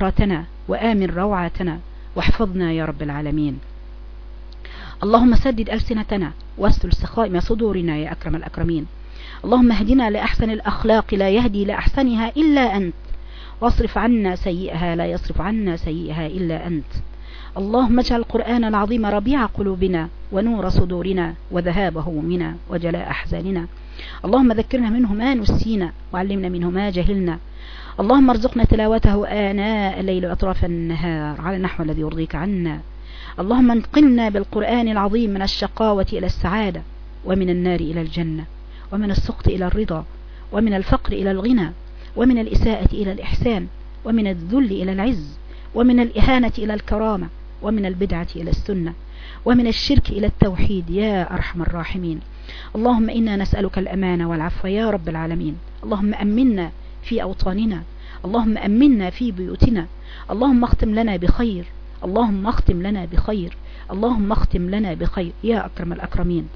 راتنا وآمن روعاتنا واحفظنا يا رب العالمين. اللهم سدد ألسنتنا واستل سخائم صدورنا يا أكرم الأكرمين. اللهم اهدنا لأحسن الأخلاق لا يهدي لأحسنها إلا أنت. واصرف عنا سيئها لا يصرف عنا سيئها إلا أنت. اللهم اجعل القرآن العظيم ربيع قلوبنا ونور صدورنا وذهاب همومنا وجلاء أحزاننا. اللهم ذكرنا منه ما نسينا وعلمنا منه ما جهلنا. اللهم ارزقنا تلاوته آناء الليل وأطراف النهار. على النحو الذي يرضيك عنا. اللهم انقلنا بالقرآن العظيم من الشقاوة إلى السعادة ومن النار إلى الجنة ومن السخط إلى الرضا ومن الفقر إلى الغنى ومن الإساءة إلى الإحسان ومن الذل إلى العز ومن الإهانة إلى الكرامة ومن البدعة إلى السنة ومن الشرك إلى التوحيد. يا أرحم الراحمين. اللهم إنا نسألك الأمان والعفو يا رب العالمين. اللهم أمنا في أوطاننا. اللهم أمنا في بيوتنا. اللهم اختم لنا بخير. اللهم اختم لنا بخير. اللهم اختم لنا بخير. يا أكرم الأكرمين.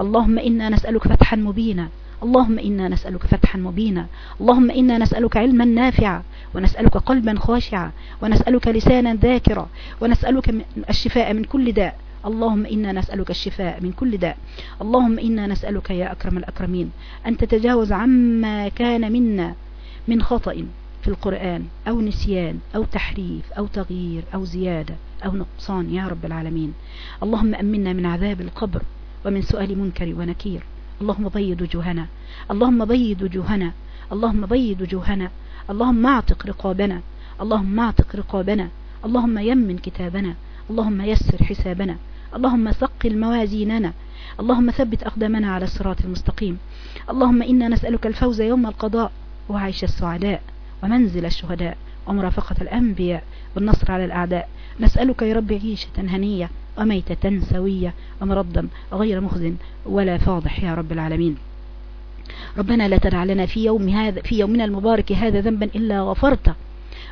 اللهم إنا نسألك فتحا مبينا. اللهم إنا نسألك فتحا مبينا. اللهم إنا نسألك علما نافعا. ونسألك قلبا خاشعا. ونسألك لسانا ذاكرا. ونسألك الشفاء من كل داء. اللهم إنا نسألك الشفاء من كل داء. اللهم إنا نسألك يا أكرم الأكرمين. أن تتجاوز عما كان منا. من خطأ في القرآن أو نسيان أو تحريف أو تغيير أو زيادة أو نقصان يا رب العالمين. اللهم أمنا من عذاب القبر ومن سؤال منكر ونكير. اللهم بيض وجوهنا. اللهم بيض وجوهنا. اللهم بيض وجوهنا. اللهم اعتق رقابنا. اللهم اعتق رقابنا. اللهم يمن كتابنا. اللهم يسر حسابنا. اللهم ثقل موازيننا. اللهم ثبت أقدامنا على الصراط المستقيم. اللهم إنا نسألك الفوز يوم القضاء. وعيش السعداء ومنزل الشهداء ومرافقة الأنبياء والنصر على الأعداء. نسألك يا رب عيشة هنية وميتة سوية ومرضا غير مخزن ولا فاضح يا رب العالمين. ربنا لا تدع لنا في يوم هذا في يومنا المبارك هذا ذنبا إلا غفرته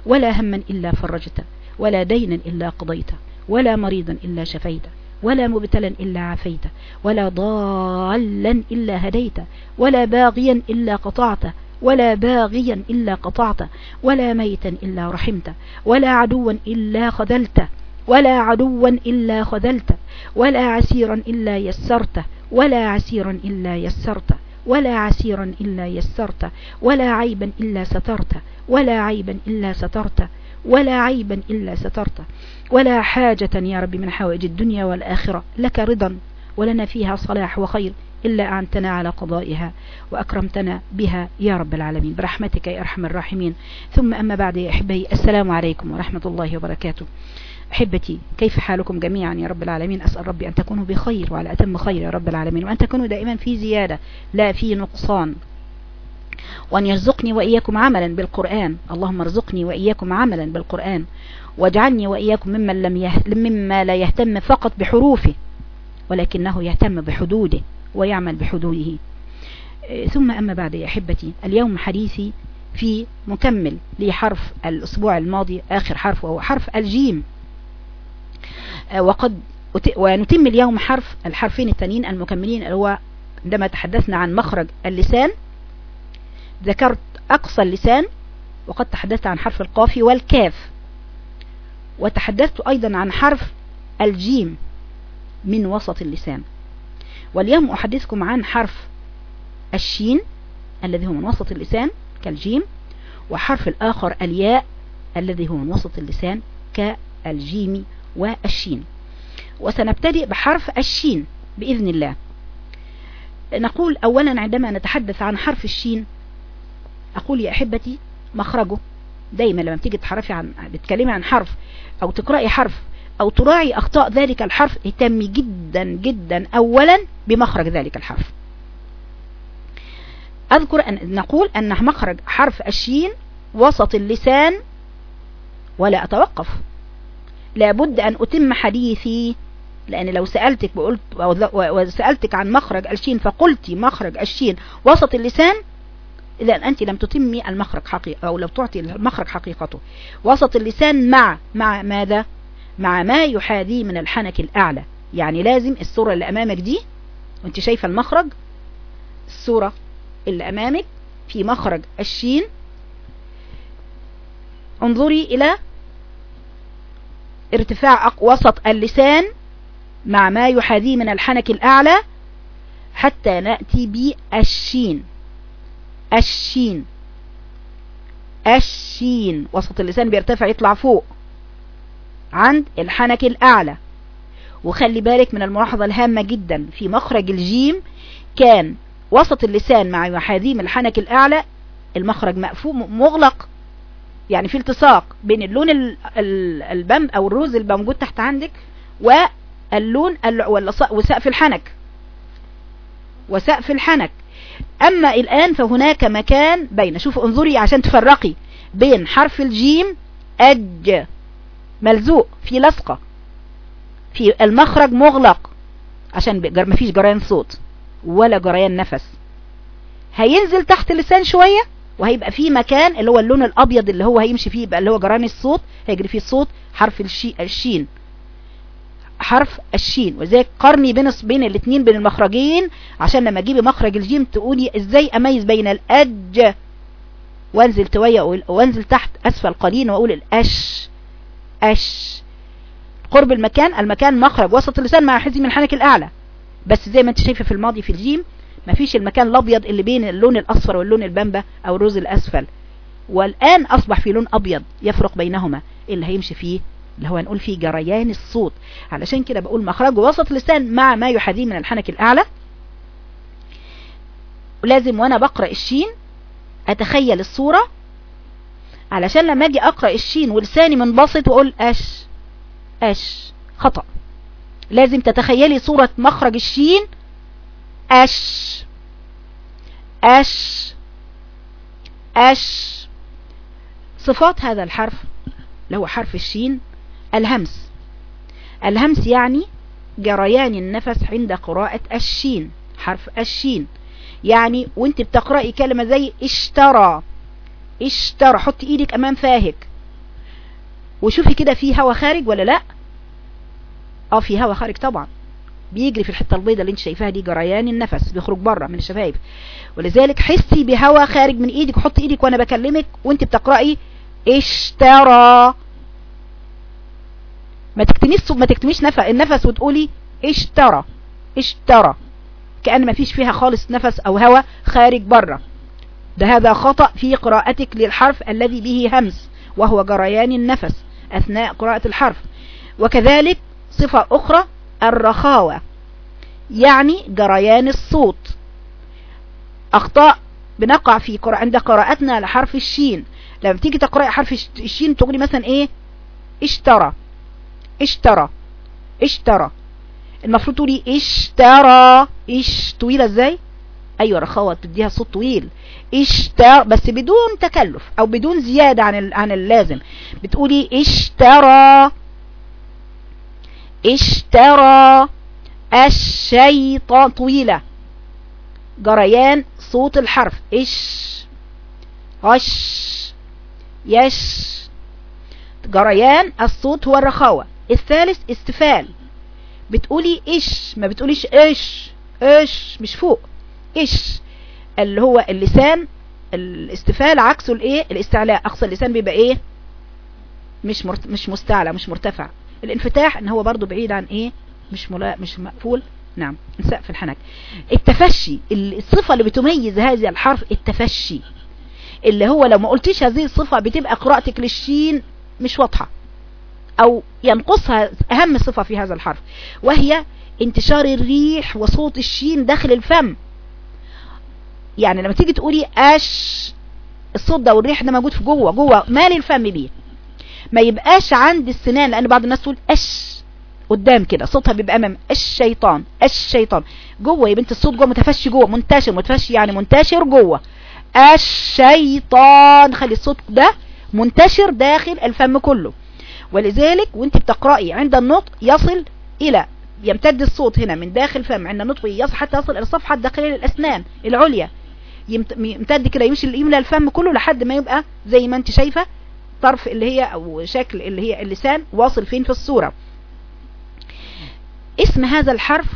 ولا هما إلا فرجته ولا دينا إلا قضيته ولا مريضا إلا شفيته ولا مبتلا إلا عافيته ولا ضالا إلا هديته ولا باغيا إلا قطعته ولا باغيا إلا قطعته ولا ميتا إلا رحمته ولا عدوا إلا خذلته ولا عدوا إلا خذلته ولا عسيرا إلا يسرته ولا عسيرا إلا يسرته ولا عسيرا إلا يسرته ولا عيبا إلا سترته ولا عيبا إلا سترته ولا عيبا إلا سترته ولا حاجة يا رب من حوائج الدنيا والآخرة لك رضا ولنا فيها صلاح وخير. إلا أعنتنا على قضائها وأكرمتنا بها يا رب العالمين. برحمتك يا أرحم الراحمين. ثم أما بعد يا أحبي السلام عليكم ورحمة الله وبركاته. أحبتي كيف حالكم جميعا يا رب العالمين؟ أسأل ربي أن تكونوا بخير وعلى أتم خير يا رب العالمين وأن تكونوا دائما في زيادة لا في نقصان. وأن يرزقني وإياكم عملا بالقرآن. اللهم ارزقني وإياكم عملا بالقرآن. واجعلني وإياكم ممن لم. مما لا يهتم فقط بحروفه ولكنه يهتم بحدوده. ويعمل بحدوده. ثم أما بعد يا أحبتي اليوم حديثي في مكمل لحرف الأسبوع الماضي آخر حرف وهو حرف الجيم. وقد ونتم اليوم حرف الحرفين التانيين المكملين اللي هو عندما تحدثنا عن مخرج اللسان ذكرت أقصى اللسان وقد تحدثت عن حرف القاف والكاف. وتحدثت أيضا عن حرف الجيم من وسط اللسان. واليوم أحدثكم عن حرف الشين الذي هو من وسط اللسان كالجيم وحرف الآخر الياء الذي هو من وسط اللسان كالجيم والشين. وسنبتدئ بحرف الشين بإذن الله. نقول أولا عندما نتحدث عن حرف الشين أقول يا أحبتي مخرجه. دايما لما بتيجي تحرفي عن بتكلمي عن حرف أو تقرأي حرف أو تراعي أخطاء ذلك الحرف اهتمي جدا جدا أولا بمخرج ذلك الحرف. أذكر أن نقول أن مخرج حرف الشين وسط اللسان ولا أتوقف. لابد أن أتم حديثي لأن لو سألتك وقلت وسألتك عن مخرج الشين فقلت مخرج الشين وسط اللسان إذا أنت لم تتمي المخرج حقيقة أو لو تعطي المخرج حقيقته. وسط اللسان مع مع ماذا؟ مع ما يحاذيه من الحنك الأعلى. يعني لازم الصورة اللي أمامك دي وأنت شايفة المخرج الصورة اللي أمامك في مخرج الشين. انظري إلى ارتفاع وسط اللسان مع ما يحاذيه من الحنك الأعلى حتى نأتي بالشين. الشين. الشين. وسط اللسان بيرتفع يطلع فوق. عند الحنك الأعلى. وخلي بالك من الملاحظة الهامة جدا. في مخرج الجيم كان وسط اللسان مع محاذيم الحنك الأعلى المخرج مقفول مغلق يعني في التصاق بين اللون البم أو الروز اللي موجود تحت عندك واللون وسقف الحنك. وسقف الحنك. أما الآن فهناك مكان بين. شوف انظري عشان تفرقي بين حرف الجيم أج. ملزوق في لصقة. في المخرج مغلق عشان ما فيش جريان صوت ولا جريان نفس. هينزل تحت اللسان شوية وهيبقى فيه مكان اللي هو اللون الأبيض اللي هو هيمشي فيه يبقى اللي هو جريان الصوت هيجري فيه الصوت حرف الشي الشين. حرف الشين. وزي قرني بين بين الاثنين بين المخرجين عشان لما اجيبي مخرج الجيم تقولي إزاي أميز بين الأج وأنزل توية وأنزل تحت أسفل قليلا وأقول الأش. اش قرب المكان المكان مخرج وسط اللسان مع حزم الحنك الأعلى. بس زي ما انت شايفة في الماضي في الجيم مفيش المكان الأبيض اللي بين اللون الأصفر واللون البنبة أو الروز الأسفل. والآن أصبح في لون أبيض يفرق بينهما. اللي هيمشي فيه اللي هو نقول فيه جريان الصوت. علشان كده بقول مخرجه وسط اللسان مع ما يحاذيه من الحنك الأعلى. ولازم وأنا بقرأ الشين أتخيل الصورة علشان لما أجي اقرأ الشين ولساني منبسط واقول اش اش خطأ. لازم تتخيلي صورة مخرج الشين اش اش اش. صفات هذا الحرف هو حرف الشين الهمس. الهمس يعني جريان النفس عند قراءة الشين حرف الشين. يعني وانت بتقرأي كلمة زي اشترى. اشترى حطي إيدك امام فاهك. وشوفي كده في هوا خارج ولا لا؟ آه في هوا خارج طبعا. بيجري في الحتة البيضاء اللي انت شايفاها دي جريان النفس بيخرج بره من الشفايف. ولذلك حسي بهوا خارج من إيدك وحطي إيدك وأنا بكلمك وانت بتقرأي اشترى. ما تكتميش ما تكتميش نفس النفس وتقولي اشترى اشترى. كأن ما فيش فيها خالص نفس أو هوا خارج بره. ده هذا خطأ في قراءتك للحرف الذي به همس وهو جريان النفس أثناء قراءة الحرف. وكذلك صفة أخرى الرخاوة يعني جريان الصوت. أخطاء بنقع في قراءة عند قراءتنا لحرف الشين. لما تيجي تقرأي حرف الشين تقولي مثلا إيه؟ اشترى اشترى اشترى. المفروض تقولي اشترى. إيش طويلة إزاي؟ أيوه رخاوة تديها صوت طويل. اشترى بس بدون تكلف أو بدون زيادة عن عن اللازم. بتقولي إشترى إشترى الشيطان. طويلة. جريان صوت الحرف. إش غش يش. جريان الصوت هو الرخاوة. الثالث استفال. بتقولي إيش ما بتقوليش إيش إيش مش فوق. إيش؟ اللي هو اللسان الاستفال عكسه الإيه؟ الاستعلاء. أقصى اللسان بيبقى إيه؟ مش مرت... مش مستعلى مش مرتفع. الانفتاح إن هو برضو بعيد عن إيه؟ مش ملا... مش مقفول. نعم سقف الحنك. التفشي الصفة اللي بتميز هذا الحرف التفشي. اللي هو لو ما قلتيش هذه الصفة بتبقى قراءتك للشين مش واضحة. أو ينقصها أهم صفة في هذا الحرف وهي انتشار الريح وصوت الشين داخل الفم. يعني لما تيجي تقولي أش الصوت ده والريح ده موجود في جوه جوه مالي الفم بيه. ما يبقاش عند السنان لأن بعض الناس تقول أش قدام كده صوتها بيبقى أمام الشيطان الشيطان جوه يا بنت الصوت جوه متفشي جوه منتشر متفشي يعني منتشر جوه. الشيطان خلي الصوت ده منتشر داخل الفم كله. ولذلك وانت بتقرأي عند النطق يصل إلى يمتد الصوت هنا من داخل الفم عند النطق يصل حتى يصل إلى الصفحة الداخلية للأسنان العليا. يمتد كده يمشي يملى الفم كله لحد ما يبقى زي ما انت شايفة طرف اللي هي أو شكل اللي هي اللسان واصل فين في الصورة. اسم هذا الحرف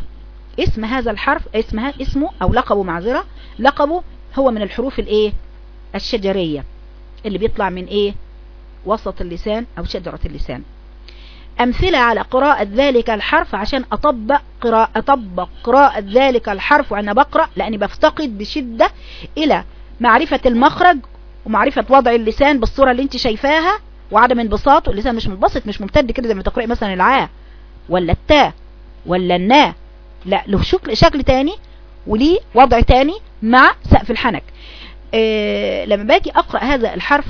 اسم هذا الحرف اسمها اسمه أو لقبه معذرة. لقبه هو من الحروف الإيه؟ الشجرية. اللي بيطلع من إيه؟ وسط اللسان أو شجرة اللسان. أمثلة على قراءة ذلك الحرف عشان أطبق قراءة, أطبق قراءة ذلك الحرف وأنا بقرأ لأني بفتقد بشدة إلى معرفة المخرج ومعرفة وضع اللسان بالصورة اللي أنت شايفاها وعدم انبساط واللسان مش منبسط مش ممتد كده زي ما تقرأي مثلا العاء ولا التاء ولا النا لا له شكل شكل تاني وليه وضع تاني مع سقف الحنك. إيه لما باجي أقرأ هذا الحرف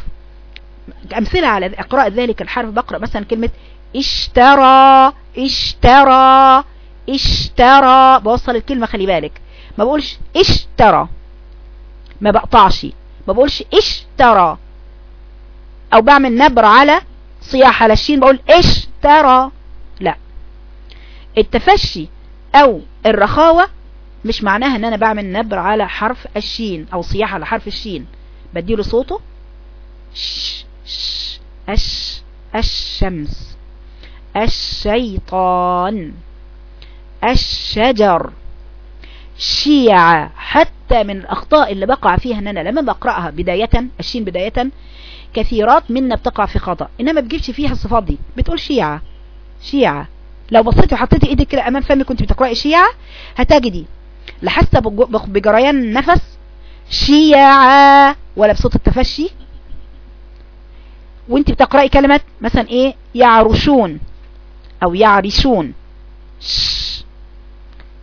أمثلة على اقراء ذلك الحرف بقرأ مثلا كلمة اشترى اشترى اشترى. بوصل الكلمة خلي بالك. ما بقولش اشترى. ما بقطعش. ما بقولش اشترى. أو بعمل نبر على صياح على الشين بقول اشترى. لا. التفشي أو الرخاوة مش معناها إن أنا بعمل نبر على حرف الشين أو صياح على حرف الشين. بديله صوته؟ ش ش اش الشمس. الشيطان الشجر شيعة حتى من الأخطاء اللي بقع فيها أن أنا لما بقرأها بداية الشين بداية كثيرات منا بتقع في خطأ. إنما بتجيبش فيها الصفات دي. بتقول شيعة شيعة. لو بصيتي وحطيتي إيدك كده أمام فمك كنت بتقرأي شيعة هتجدي. لا حاسه بجريان النفس شيعة ولا بصوت التفشي؟ وأنت بتقرأي كلمة مثلا إيه؟ يعرشون. أو يعرشون.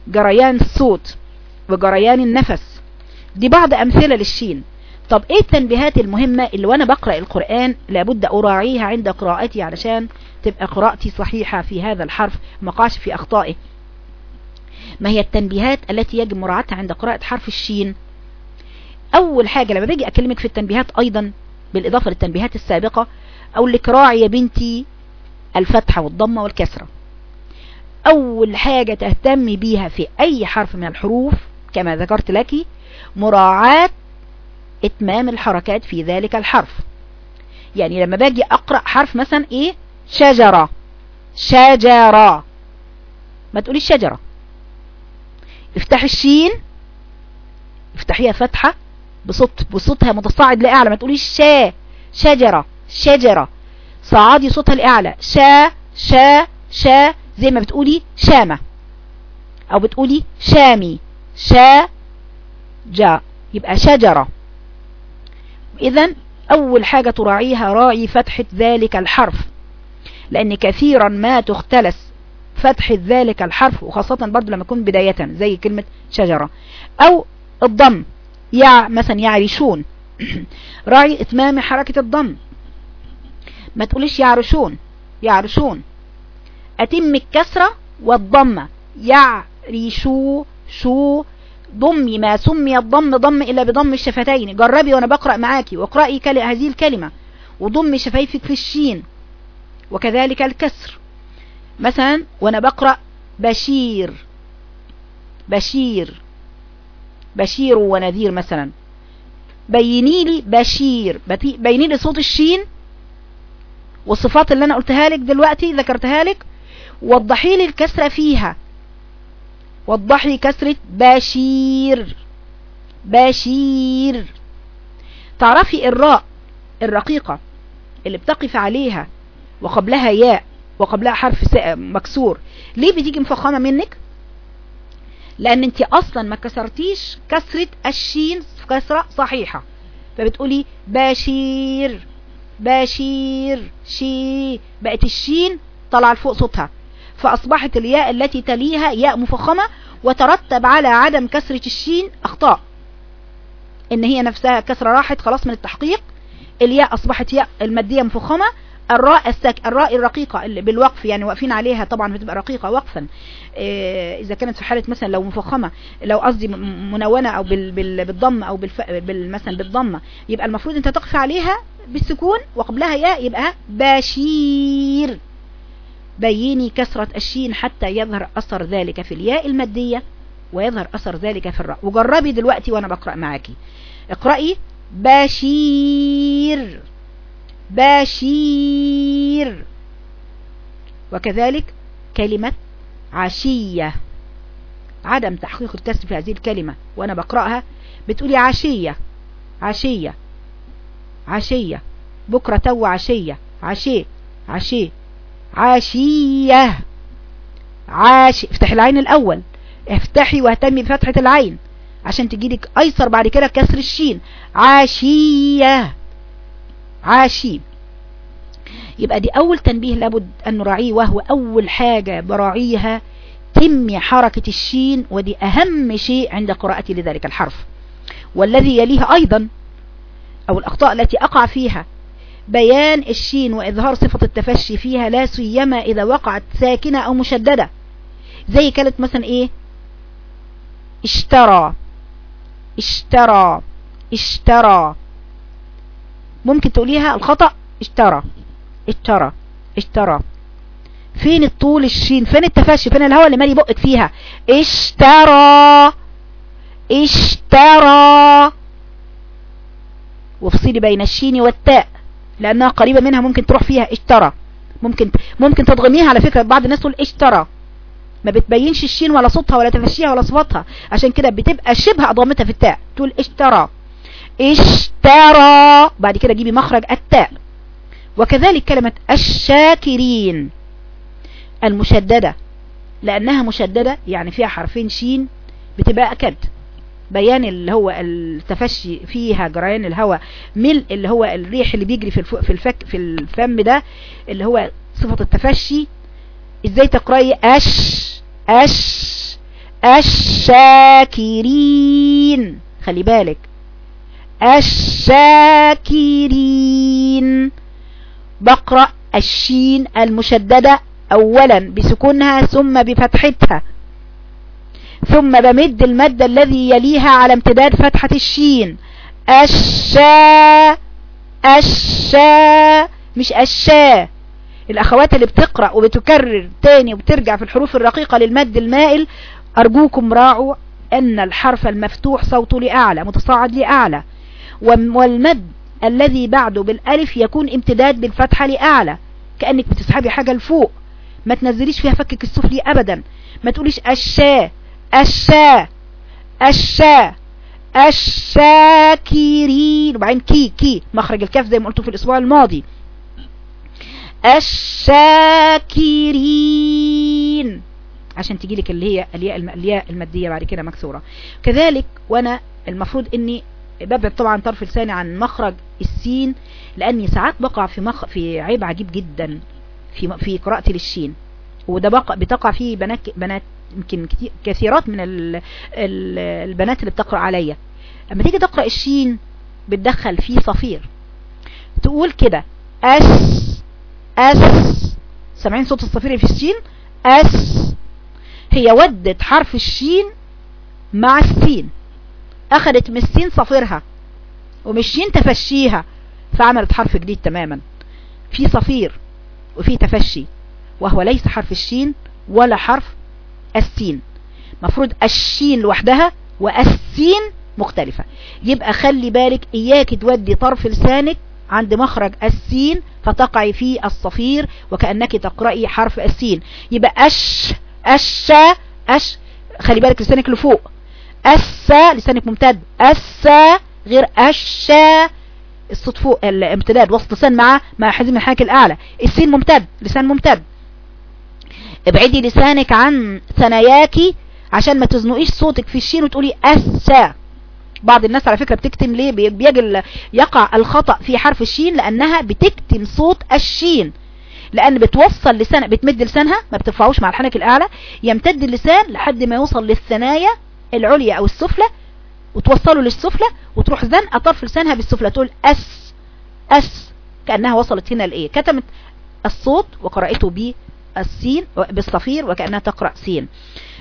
جريان الصوت وجريان النفس. دي بعض أمثلة للشين. طب إيه التنبيهات المهمة اللي وأنا بقرأ القرآن لابد أراعيها عند قراءتي علشان تبقى قراءتي صحيحة في هذا الحرف ما قاش في اخطائه ما هي التنبيهات التي يجب مراعاتها عند قراءة حرف الشين؟ أول حاجة لما باجي أكلمك في التنبيهات أيضا بالإضافة للتنبيهات السابقة أقول لك راعي يا بنتي الفتحة والضمة والكسرة. أول حاجة تهتمي بيها في أي حرف من الحروف كما ذكرت لك مراعاة إتمام الحركات في ذلك الحرف. يعني لما باجي أقرأ حرف مثلا إيه؟ شجرة. شجرة. ما تقوليش شجرة. افتح الشين افتحيها فتحة بصوت بصوتها متصاعد لأعلى ما تقوليش شا شجرة شجرة. صعادي صوتها لأعلى شا شا شا زي ما بتقولي شامة. أو بتقولي شامي. شا جا. يبقى شجرة. اذا أول حاجة تراعيها راعي فتحة ذلك الحرف. لأن كثيرا ما تختلس فتح ذلك الحرف وخاصة برضو لما يكون بداية زي كلمة شجرة. أو الضم. يع مثلا يعرشون. راعي إتمام حركة الضم. ما تقوليش يعرشون يعرشون أتم الكسرة والضمة يعرشو شو ضمي ما سمي الضم ضم إلا بضم الشفتين. جربي وأنا بقرأ معاكي واقرأي هذه الكلمة. وضمي شفايفك في الشين. وكذلك الكسر. مثلا وأنا بقرأ بشير. بشير. بشير ونذير مثلا. بيني لي بشير. بيني لي صوت الشين والصفات اللي أنا قلتها لك دلوقتي ذكرتها لك. وضحي لي الكسرة فيها. وضحي كسرة بشير. بشير. تعرفي الراء الرقيقة اللي بتقف عليها وقبلها ياء وقبلها حرف مكسور ليه بتيجي مفخمة منك؟ لأن انت أصلا ما كسرتيش كسرة الشين كسرة صحيحة. فبتقولي بشير. بشير. شي بقت الشين طلع لفوق صوتها. فأصبحت الياء التي تليها ياء مفخمة وترتب على عدم كسرة الشين أخطاء. إن هي نفسها كسرة راحت خلاص من التحقيق. الياء أصبحت ياء المادية مفخمة. الراء السك الراء الرقيقة اللي بالوقف يعني واقفين عليها طبعا بتبقى رقيقة وقفا. إيه إذا كانت في حالة مثلا لو مفخمة لو قصدي منونة أو بال بال بالضم أو بالف بال مثلا بالضمة يبقى المفروض أنت تقف عليها بالسكون وقبلها ياء يبقى بشير. بيني كسرة الشين حتى يظهر أثر ذلك في الياء المادية ويظهر أثر ذلك في الراء. وجربي دلوقتي وأنا بقرأ معاكي اقرأي بشير بشير. وكذلك كلمة عشية. عدم تحقيق الكسر في هذه الكلمة وأنا بقرأها بتقولي عشية عشية. عشية. بكرة تو عشية. عشي عشي عاشية عاش افتحي العين الأول. افتحي واهتمي بفتحة العين عشان تجيلك أيسر بعد كده كسر الشين. عاشية عاشي يبقى دي أول تنبيه لابد أن نراعيه وهو أول حاجة براعيها تمي حركة الشين ودي أهم شيء عند قراءتي لذلك الحرف. والذي يليه أيضا أو الأخطاء التي أقع فيها. بيان الشين وإظهار صفة التفشي فيها لا سيما إذا وقعت ساكنة أو مشددة. زي كانت مثلا إيه؟ اشترى. اشترى. اشترى. ممكن تقوليها الخطأ؟ اشترى. اشترى. اشترى. فين الطول الشين؟ فين التفشي؟ فين الهواء اللي مالي بقك فيها؟ اشترى. اشترى. وافصلي بين الشين والتاء لأنها قريبة منها ممكن تروح فيها اشترى. ممكن ممكن تضغميها على فكرة بعض الناس تقول اشترى. ما بتبينش الشين ولا صوتها ولا تفشيها ولا صفاتها عشان كده بتبقى شبه اضمتها في التاء. تقول اشترى. اشترى. بعد كده جيبي مخرج التاء. وكذلك كلمة الشاكرين المشددة. لأنها مشددة يعني فيها حرفين شين بتبقى أكد. بيان اللي هو التفشي فيها جريان الهواء ملء اللي هو الريح اللي بيجري في في الفك في الفم ده اللي هو صفة التفشي. إزاي تقرأي؟ أش أش الشاكرين خلي بالك. الشاكرين بقرأ الشين المشددة اولا بسكونها ثم بفتحتها. ثم بمد المد الذي يليها على امتداد فتحة الشين. الشا الشا مش الشا الأخوات اللي بتقرأ وبتكرر تاني وبترجع في الحروف الرقيقة للمد المائل أرجوكم راعوا أن الحرف المفتوح صوته لأعلى متصاعد لأعلى. والمد الذي بعده بالألف يكون امتداد بالفتحة لأعلى. كأنك بتسحبي حاجة لفوق. ما تنزليش فيها فكك السفلي ابدا. ما تقوليش الشا الشا الشا الشاكرين. وبعدين كي كي مخرج الكاف زي ما قلت في الأسبوع الماضي. الشاكرين. عشان تجي لك اللي هي الياء الياء المادية بعد كده مكسورة. كذلك وأنا المفروض إني ببعد طبعا طرف لساني عن مخرج السين لأني ساعات بقع في مخ في عيب عجيب جدا في في قراءتي للشين. وده بقى بتقع فيه بنات بنات يمكن كثيرات من ال ال البنات اللي بتقرأ عليا. اما تيجي تقرأ الشين بتدخل فيه صفير. تقول كده أس أس سامعين صوت الصفير في الشين؟ أس. هي ودت حرف الشين مع السين. اخدت من السين صفيرها ومن الشين تفشيها. فعملت حرف جديد تماما. في صفير وفي تفشي. وهو ليس حرف الشين ولا حرف السين. مفروض الشين لوحدها والسين مختلفة. يبقى خلي بالك إياك تودي طرف لسانك عند مخرج السين فتقعي في الصفير وكأنك تقرأي حرف السين. يبقى أش أش أش. خلي بالك لسانك لفوق. أس لسانك ممتد. أس غير أش الصوت فوق الامتداد وسط لسان مع مع حزم الحاك الأعلى. السين ممتد لسان ممتد. ابعدي لسانك عن ثناياكي عشان ما تزنقيش صوتك في الشين وتقولي أسا. بعض الناس على فكرة بتكتم ليه؟ بيجي يقع الخطأ في حرف الشين لأنها بتكتم صوت الشين. لأن بتوصل لسان بتمد لسانها ما بترفعوش مع الحنك الأعلى يمتد اللسان لحد ما يوصل للثنايا العليا أو السفلى وتوصله للسفلى وتروح زنقة طرف لسانها بالسفلى تقول أس أس كأنها وصلت هنا لإيه؟ كتمت الصوت وقرأته بالسين بالصفير وكأنها تقرأ سين.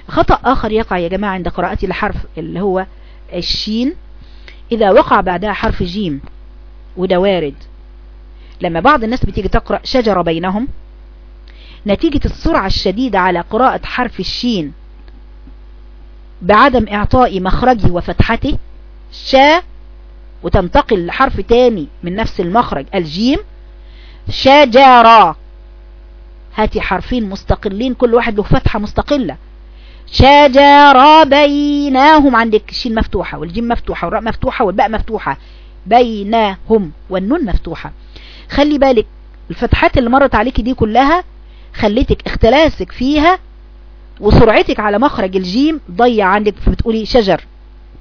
خطأ آخر يقع يا جماعة عند قراءتي لحرف اللي هو الشين. إذا وقع بعدها حرف جيم وده وارد لما بعض الناس بتيجي تقرأ شجرة بينهم نتيجة السرعة الشديدة على قراءة حرف الشين بعدم إعطاء مخرجه وفتحته شا وتنتقل لحرف تاني من نفس المخرج الجيم شجرة. هاتي حرفين مستقلين كل واحد له فتحة مستقلة. شجرة بينهم عندك الشين مفتوحة والجيم مفتوحة والراء مفتوحة والباء مفتوحة. بينهم والنون مفتوحة. خلي بالك الفتحات اللي مرت عليك دي كلها خليتك اختلاسك فيها وسرعتك على مخرج الجيم ضيع. عندك بتقولي شجر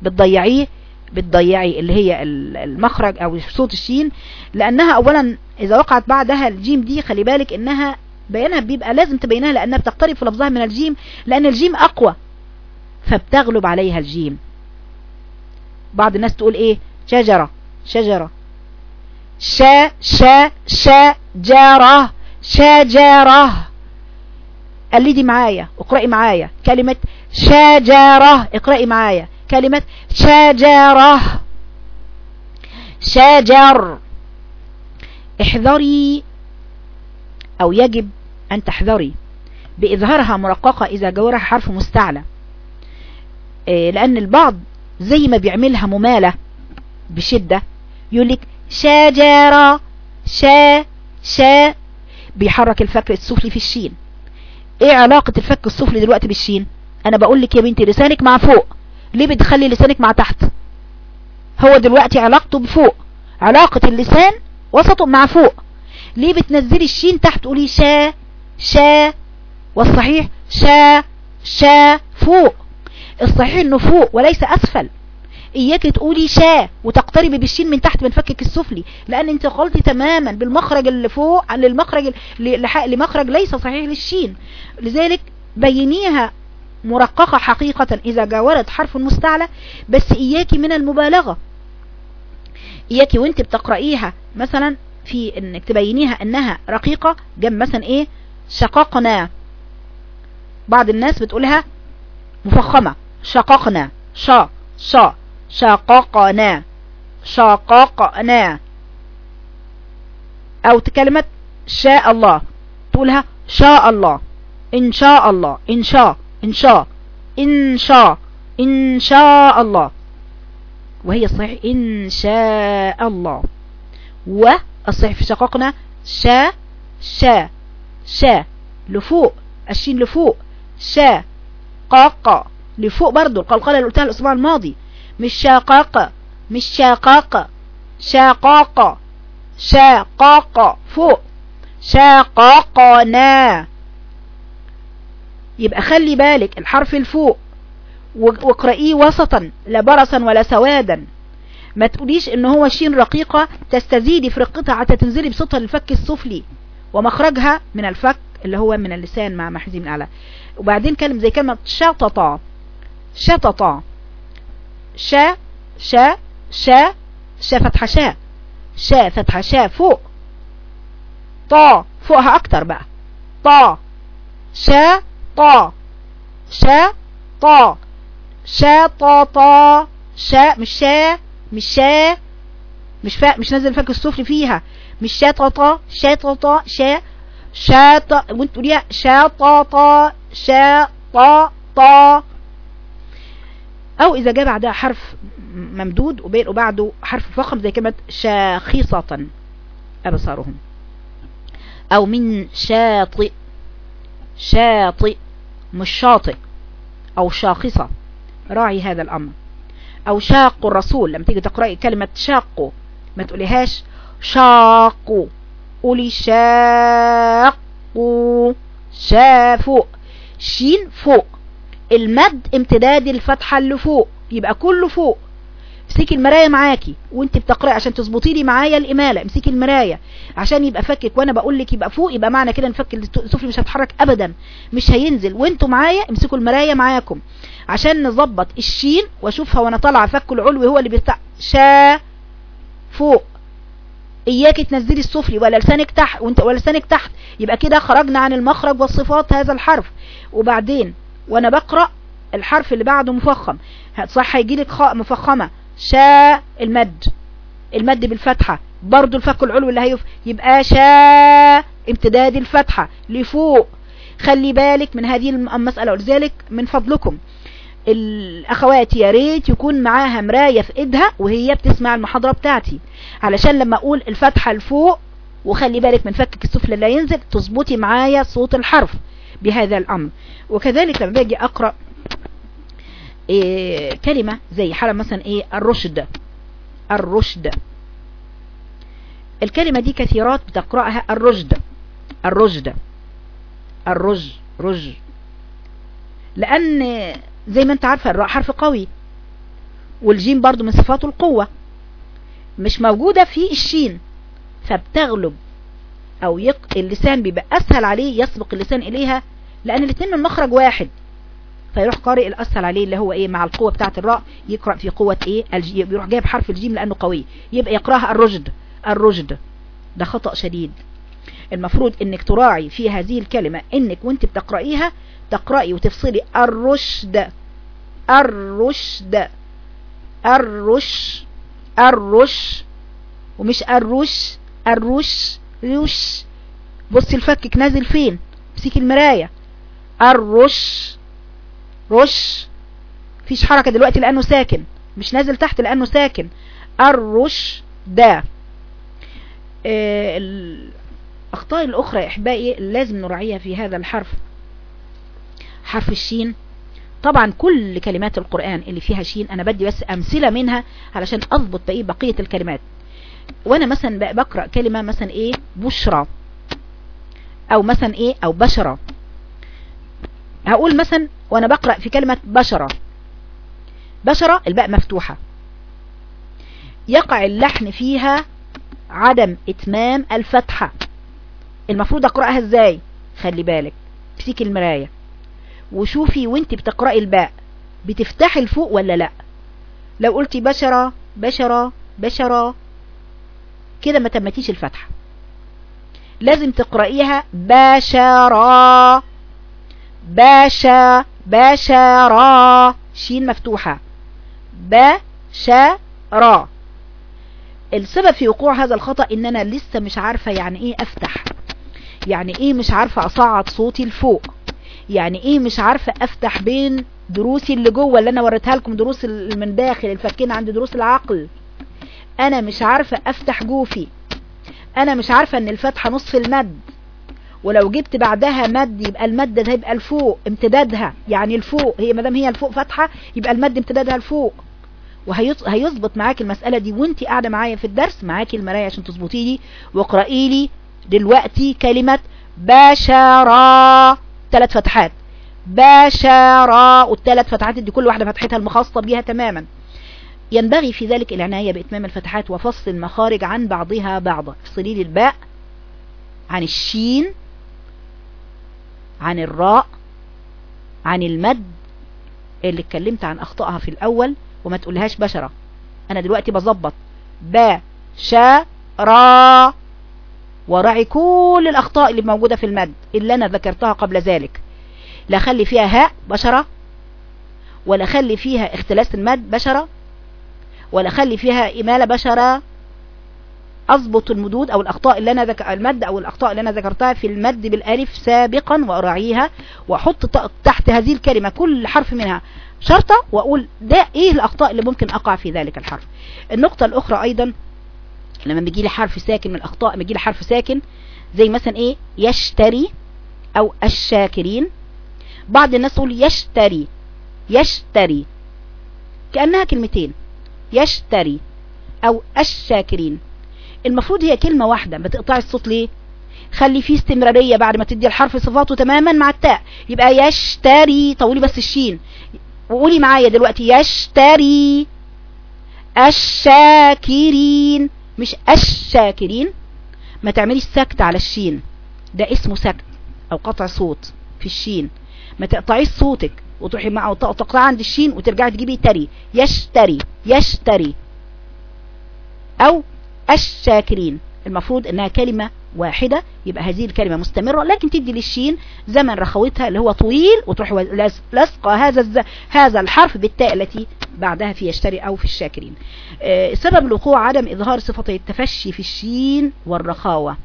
بتضيعيه بتضيعي اللي هي المخرج أو صوت الشين. لأنها اولا إذا وقعت بعدها الجيم دي خلي بالك إنها بيانها بيبقى لازم تبينها لأنها بتقترب في لفظها من الجيم لأن الجيم أقوى. فبتغلب عليها الجيم. بعض الناس تقول إيه؟ شجرة شجرة. شا شا شا جارة شجرة قلدي معايا اقرأي معايا. كلمة شجرة اقرأي معايا. كلمة شجرة. شجر. احذري أو يجب أن تحذري. بإظهارها مرققة إذا جورها حرف مستعلى. إيه لأن البعض زي ما بيعملها ممالة بشدة يقولك شجرة شا شا. بيحرك الفك السفلي في الشين. إيه علاقة الفك السفلي دلوقتي بالشين؟ أنا بقول لك يا بنتي لسانك مع فوق. ليه بتخلي لسانك مع تحت؟ هو دلوقتي علاقته بفوق. علاقة اللسان وسطه مع فوق. ليه بتنزلي الشين تحت تقولي شا شا والصحيح شا شا فوق الصحيح إنه فوق وليس أسفل. إياك تقولي شا وتقتربي بالشين من تحت من فكك السفلي لأن أنت قلتي تماما. بالمخرج اللي فوق للمخرج لمخرج ليس صحيح للشين. لذلك بينيها مرققة حقيقة إذا جاورت حرف مستعلى بس اياكي من المبالغة. اياكي وانت بتقرأيها مثلا في إنك تبينيها إنها رقيقة جنب مثلا إيه؟ شققنا. بعض الناس بتقولها مفخمة. شققنا. شا شا شققنا. شققنا. أو كلمة شاء الله. تقولها شاء الله. إن شاء الله. إن شاء. إن شاء. إن شاء. إن شاء الله. وهي الصحيح إن شاء الله. والصحيح في شققنا شا شا شا لفوق الشين لفوق شا قاق لفوق برضو القلقلة اللي قلتها الأسبوع الماضي مش شاقاق مش شاقاق شاقاق شاقاق فوق شاقاقنا يبقى خلي بالك الحرف الفوق واقرأيه وسطا لا برصا ولا سوادا. ما تقوليش إن هو شين رقيقة تستزيدي في رقتها حتى تنزلي بصوتها للفك السفلي. ومخرجها من الفك اللي هو من اللسان مع محزي من أعلى. وبعدين كلمة زي كلمة شططا. شططا. شا شا شا شا فتحة شا. شا فتحة شا فوق. طا فوقها أكتر بقى. طا. شا طا. شا طا. شا طا طا. شا مش شا مش شا. مش فا مش نازل الفك السفلي فيها. مش شا طا طا شا طا طا شا شا طا وانت تقوليها شا طا طا شا طا طا أو إذا جاء بعدها حرف ممدود وبعده حرف فخم زي كلمة شاخصة أبصارهم. أو من شاطئ شاطئ مش شاطئ. أو شاخصة. راعي هذا الأمر. أو شاق الرسول لما تيجي تقرأي كلمة شاق ما تقوليهاش شاق قولي شاق شا فوق شين فوق. المد امتداد الفتحة اللي فوق. يبقى كله فوق. امسكي المراية معاكي وانت بتقرأي عشان تظبطي لي معايا الإمالة. امسكي المراية عشان يبقى فكك وأنا بقول لك يبقى فوق. يبقى معنى كده إن فك السفلي مش هيتحرك ابدا. مش هينزل. وانتوا معايا امسكوا المراية معاكم. عشان نظبط الشين وأشوفها وأنا طالعة فك العلوي هو اللي بيفتح شا فوق. اياكي تنزلي السفلي ولا لسانك تحت وانت ولا لسانك تحت. يبقى كده خرجنا عن المخرج والصفات هذا الحرف. وبعدين وأنا بقرأ الحرف اللي بعده مفخم. صح هيجي لك خاء مفخمة. شا المد. المد بالفتحة. برضو الفك العلوي اللي هيف يبقى شا امتداد الفتحة. لفوق. خلي بالك من هذه المسألة. ولذلك من فضلكم. الأخوات يا ريت يكون معاها مراية في إيدها وهي بتسمع المحاضرة بتاعتي. علشان لما أقول الفتحة لفوق وخلي بالك من فكك السفلى لا ينزل تظبطي معايا صوت الحرف بهذا الأمر. وكذلك لما باجي أقرأ إيه كلمة زي حالة مثلا إيه الرشد. الرشد. الكلمة دي كثيرات بتقرأها الرشد. الرشد. الرج رج. لأن زي ما انت عارفة الراء حرف قوي. والجيم برضو من صفاته القوة. مش موجودة في الشين فبتغلب. أو يق... اللسان بيبقى أسهل عليه يسبق اللسان إليها لأن الاثنين من مخرج واحد. فيروح قارئ الأسهل عليه اللي هو إيه مع القوة بتاعة الراء يقرأ في قوة إيه الجي... يروح جايب حرف الجيم لأنه قوي. يبقى يقرأها الرجد الرجد ده خطأ شديد. المفروض إنك تراعي في هذه الكلمة إنك وأنت بتقرأيها تقرأي وتفصلي الرشد. الرشد. الرش الرش. ومش الرش الرش رش بصي الفكك نازل فين؟ امسكي المراية. الرش رش. فيش حركة دلوقتي لأنه ساكن. مش نازل تحت لأنه ساكن. الرش ده آه الأخطاء الأخرى يا إحبائي لازم نراعيها في هذا الحرف. حرف الشين. طبعا كل كلمات القرآن اللي فيها شين أنا بدي بس أمثلة منها علشان أضبط بقية, بقية الكلمات. وأنا مثلا بقرأ كلمة مثلا إيه؟ بشرى. أو مثلا إيه؟ أو بشرة هقول مثلا وأنا بقرأ في كلمة بشرة بشرة الباء مفتوحة. يقع اللحن فيها عدم إتمام الفتحة. المفروض أقرأها إزاي؟ خلي بالك. امسكي المراية. وشوفي وانت بتقرأي الباء بتفتحي الفوق ولا لا؟ لو قلتي بشرة بشرة بشرة كده ما تمتيش الفتحة. لازم تقرأيها بشرة. باشا بشرة. شين مفتوحة. بشرة. السبب في وقوع هذا الخطأ إن أنا لسه مش عارفة يعني إيه أفتح. يعني إيه مش عارفة أصعد صوتي لفوق. يعني إيه مش عارفة افتح بين دروسي اللي جوه اللي أنا وريتها لكم دروس من داخل الفكين عند دروس العقل. أنا مش عارفة افتح جوفي. أنا مش عارفة ان الفتحة نصف المد. ولو جبت بعدها مد يبقى المد ده هيبقى الفوق امتدادها. يعني الفوق هي مدام هي الفوق فتحة يبقى المد امتدادها الفوق وهيظبط معاك المسألة دي. وانت قاعدة معايا في الدرس معاكي المراية عشان تظبطي لي. واقرأي لي دلوقتي كلمة بشرة. ثلاث فتحات. بشرة والثلاث فتحات دي كل واحدة فتحتها المخصصة بيها تماما. ينبغي في ذلك العناية بإتمام الفتحات وفصل المخارج عن بعضها بعضا. افصلي لي الباء عن الشين عن الراء عن المد اللي اتكلمت عن أخطائها في الأول وما تقولهاش بشرة. أنا دلوقتي بظبط. با شا وراعي كل الأخطاء اللي موجودة في المد اللي أنا ذكرتها قبل ذلك. لا خلي فيها هاء بشرة ولا خلي فيها اختلاس المد بشرة ولا خلي فيها إمالة بشرة. أضبط المدود أو الأخطاء اللي أنا ذك... المد أو الأخطاء اللي أنا ذكرتها في المد بالألف سابقا وأراعيها وأحط تحت هذه الكلمة كل حرف منها شرطة وأقول ده إيه الأخطاء اللي ممكن أقع في ذلك الحرف. النقطة الأخرى أيضا لما بيجي لي حرف ساكن من الأخطاء بيجي لي حرف ساكن زي مثلا إيه؟ يشتري أو الشاكرين. بعض الناس تقول يشتري يشتري. كأنها كلمتين يشتري أو الشاكرين. المفروض هي كلمة واحدة ما تقطعي الصوت ليه؟ خلي فيه استمرارية بعد ما تدي الحرف صفاته تماما مع التاء. يبقى يشتري طولي بس الشين. وقولي معايا دلوقتي يشتري الشاكرين. مش الشاكرين. ما تعمليش سكت على الشين. ده اسمه سكت أو قطع صوت في الشين. ما تقطعيش صوتك وتروحي معه تقطع عند الشين وترجعي تجيبي تري. يشتري يشتري. أو الشاكرين. المفروض إنها كلمة واحدة يبقى هذه الكلمة مستمرة لكن تدي للشين زمن رخوتها اللي هو طويل وتروح لصق هذا. هذا الحرف بالتاء التي بعدها في يشتري أو في الشاكرين. آه سبب الوقوع عدم إظهار صفة التفشي في الشين والرخاوة.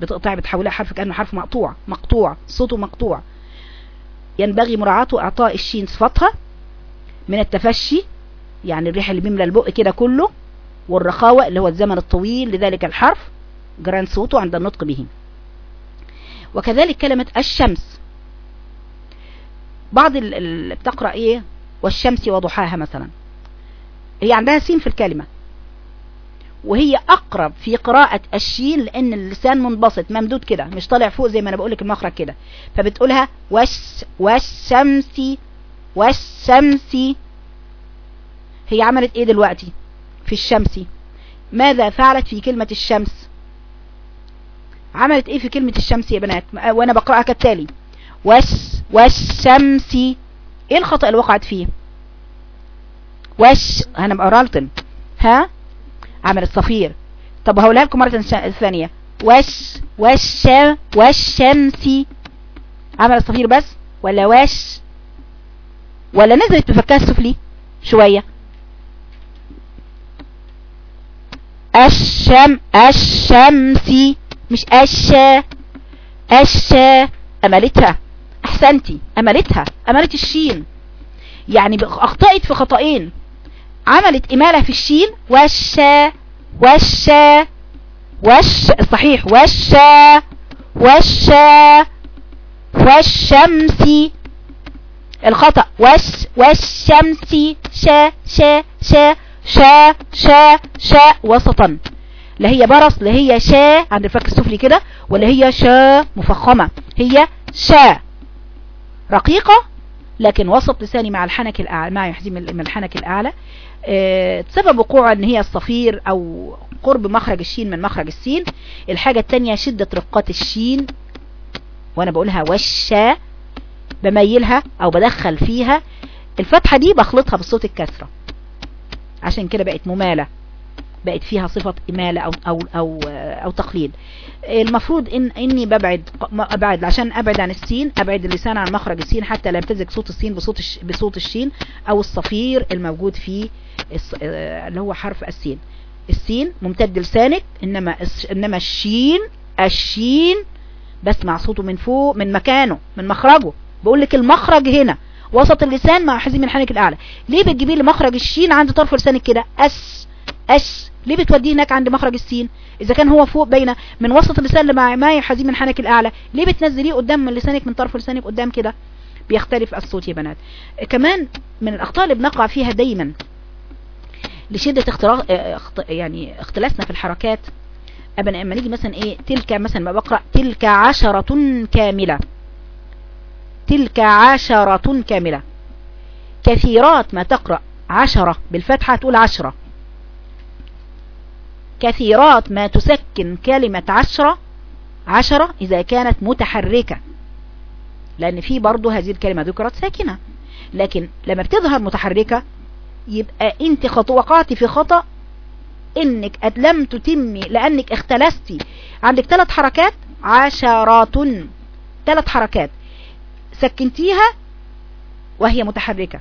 بتقطع بتحولها حرف كأنه حرف مقطوع مقطوع صوته مقطوع. ينبغي مراعاة اعطاء الشين صفتها من التفشي يعني الريح اللي بيملى البق كده كله والرخاوة اللي هو الزمن الطويل لذلك الحرف. جران صوته عند النطق به. وكذلك كلمة الشمس. بعض اللي بتقرأ إيه؟ والشمس وضحاها مثلا. هي عندها سين في الكلمة. وهي أقرب في قراءة الشين لأن اللسان منبسط ممدود كده مش طالع فوق زي ما أنا بقولك المخرج كده. فبتقولها والشمس والشمس. هي عملت إيه دلوقتي؟ في الشمس. ماذا فعلت في كلمة الشمس؟ عملت إيه في كلمة الشمس يا بنات؟ وأنا بقرأها كالتالي. وش والشمس إيه الخطأ اللي وقعت فيه؟ وش أنا بقرالتن ها؟ عمل الصفير. طب هقولها لكم مرة ثانية. وش وش والشمس. عمل الصفير بس؟ ولا وش ولا نزلت بفكها السفلي شوية؟ الشم الشمس. مش أشا. أشا. أملتها أحسنتي. أملتها أملت الشين. يعني أخطأت في خطأين. عملت إمالة في الشين. وشا. وشا. وش صحيح. وشا. وشا. والشمس الخطأ. وش والشمس شا. شا. شا. شا. شا. شا. وسطا. لا هي برص لا هي شا عند الفك السفلي كده ولا هي شا مفخمة. هي شا رقيقة لكن وسط لساني مع الحنك الأعلى مع يحزم من الحنك الأعلى. أه سبب وقوع إن هي الصفير أو قرب مخرج الشين من مخرج السين. الحاجة التانية شدة رقات الشين وأنا بقولها وشا بميلها أو بدخل فيها. الفتحة دي بخلطها بصوت الكسرة. عشان كده بقت ممالة. بقت فيها صفة إمالة أو, أو, أو, أو تقليد المفروض إن إني ببعد أبعد عشان أبعد عن السين أبعد اللسان عن مخرج السين حتى لا يمتزج صوت السين بصوت بصوت الشين أو الصفير الموجود في اللي هو حرف السين. السين ممتد لسانك إنما إنما الشين الشين بسمع صوته من فوق من مكانه من مخرجه. بقول لك المخرج هنا وسط اللسان مع حزم الحنك الأعلى. ليه بتجيبيه لمخرج الشين عند طرف لسانك كده؟ اس أس ليه بتوديه هناك عند مخرج السين؟ إذا كان هو فوق بين من وسط اللسان لمع ما حزم من حنك الأعلى. ليه بتنزليه قدام من لسانك من طرف لسانك قدام كده؟ بيختلف الصوت يا بنات. كمان من الأخطاء اللي بنقع فيها دايما لشدة اختراق يعني اختلاسنا في الحركات. ابدا أما نيجي مثلا إيه تلك مثلا ما بقرأ تلك عشرة كاملة. تلك عشرة كاملة. كثيرات ما تقرأ عشرة بالفتحة تقول عشرة. كثيرات ما تسكن كلمة عشرة عشرة إذا كانت متحركة. لأن في برضو هذه الكلمة ذكرت ساكنة. لكن لما بتظهر متحركة يبقى أنت خطو وقعتي في خطأ. إنك لم تتمي لأنك اختلستي عندك ثلاث حركات؟ عشرات. ثلاث حركات. سكنتيها وهي متحركة.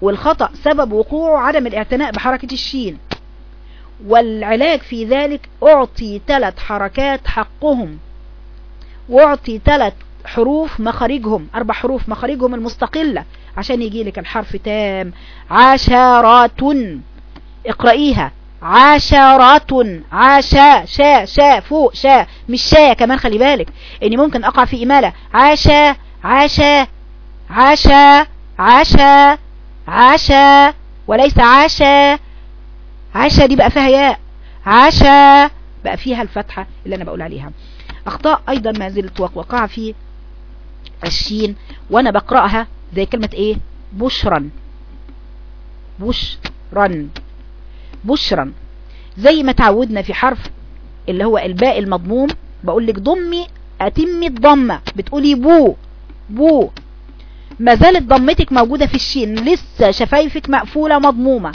والخطأ سبب وقوع عدم الاعتناء بحركة الشين. والعلاج في ذلك أعطي ثلاث حركات حقهم وأعطي ثلاث حروف مخارجهم أربع حروف مخارجهم المستقلة عشان يجي لك الحرف تام. عشرات اقرأيها. عشرات عشا شا شا فوق شا مش شا كمان خلي بالك إني ممكن أقع في إمالة. عشا عشا عشا عشا عشا وليس عشا عشا دي بقى فيها ياء. عشا بقى فيها الفتحة اللي أنا بقول عليها. أخطاء أيضا ما زلت وقع في الشين وأنا بقرأها زي كلمة إيه؟ بشرا. بشرا. بشرا. زي ما تعودنا في حرف اللي هو الباء المضموم بقول لك ضمي أتمي الضمة. بتقولي بو بو. ما زالت ضمتك موجودة في الشين. لسه شفايفك مقفولة مضمومة.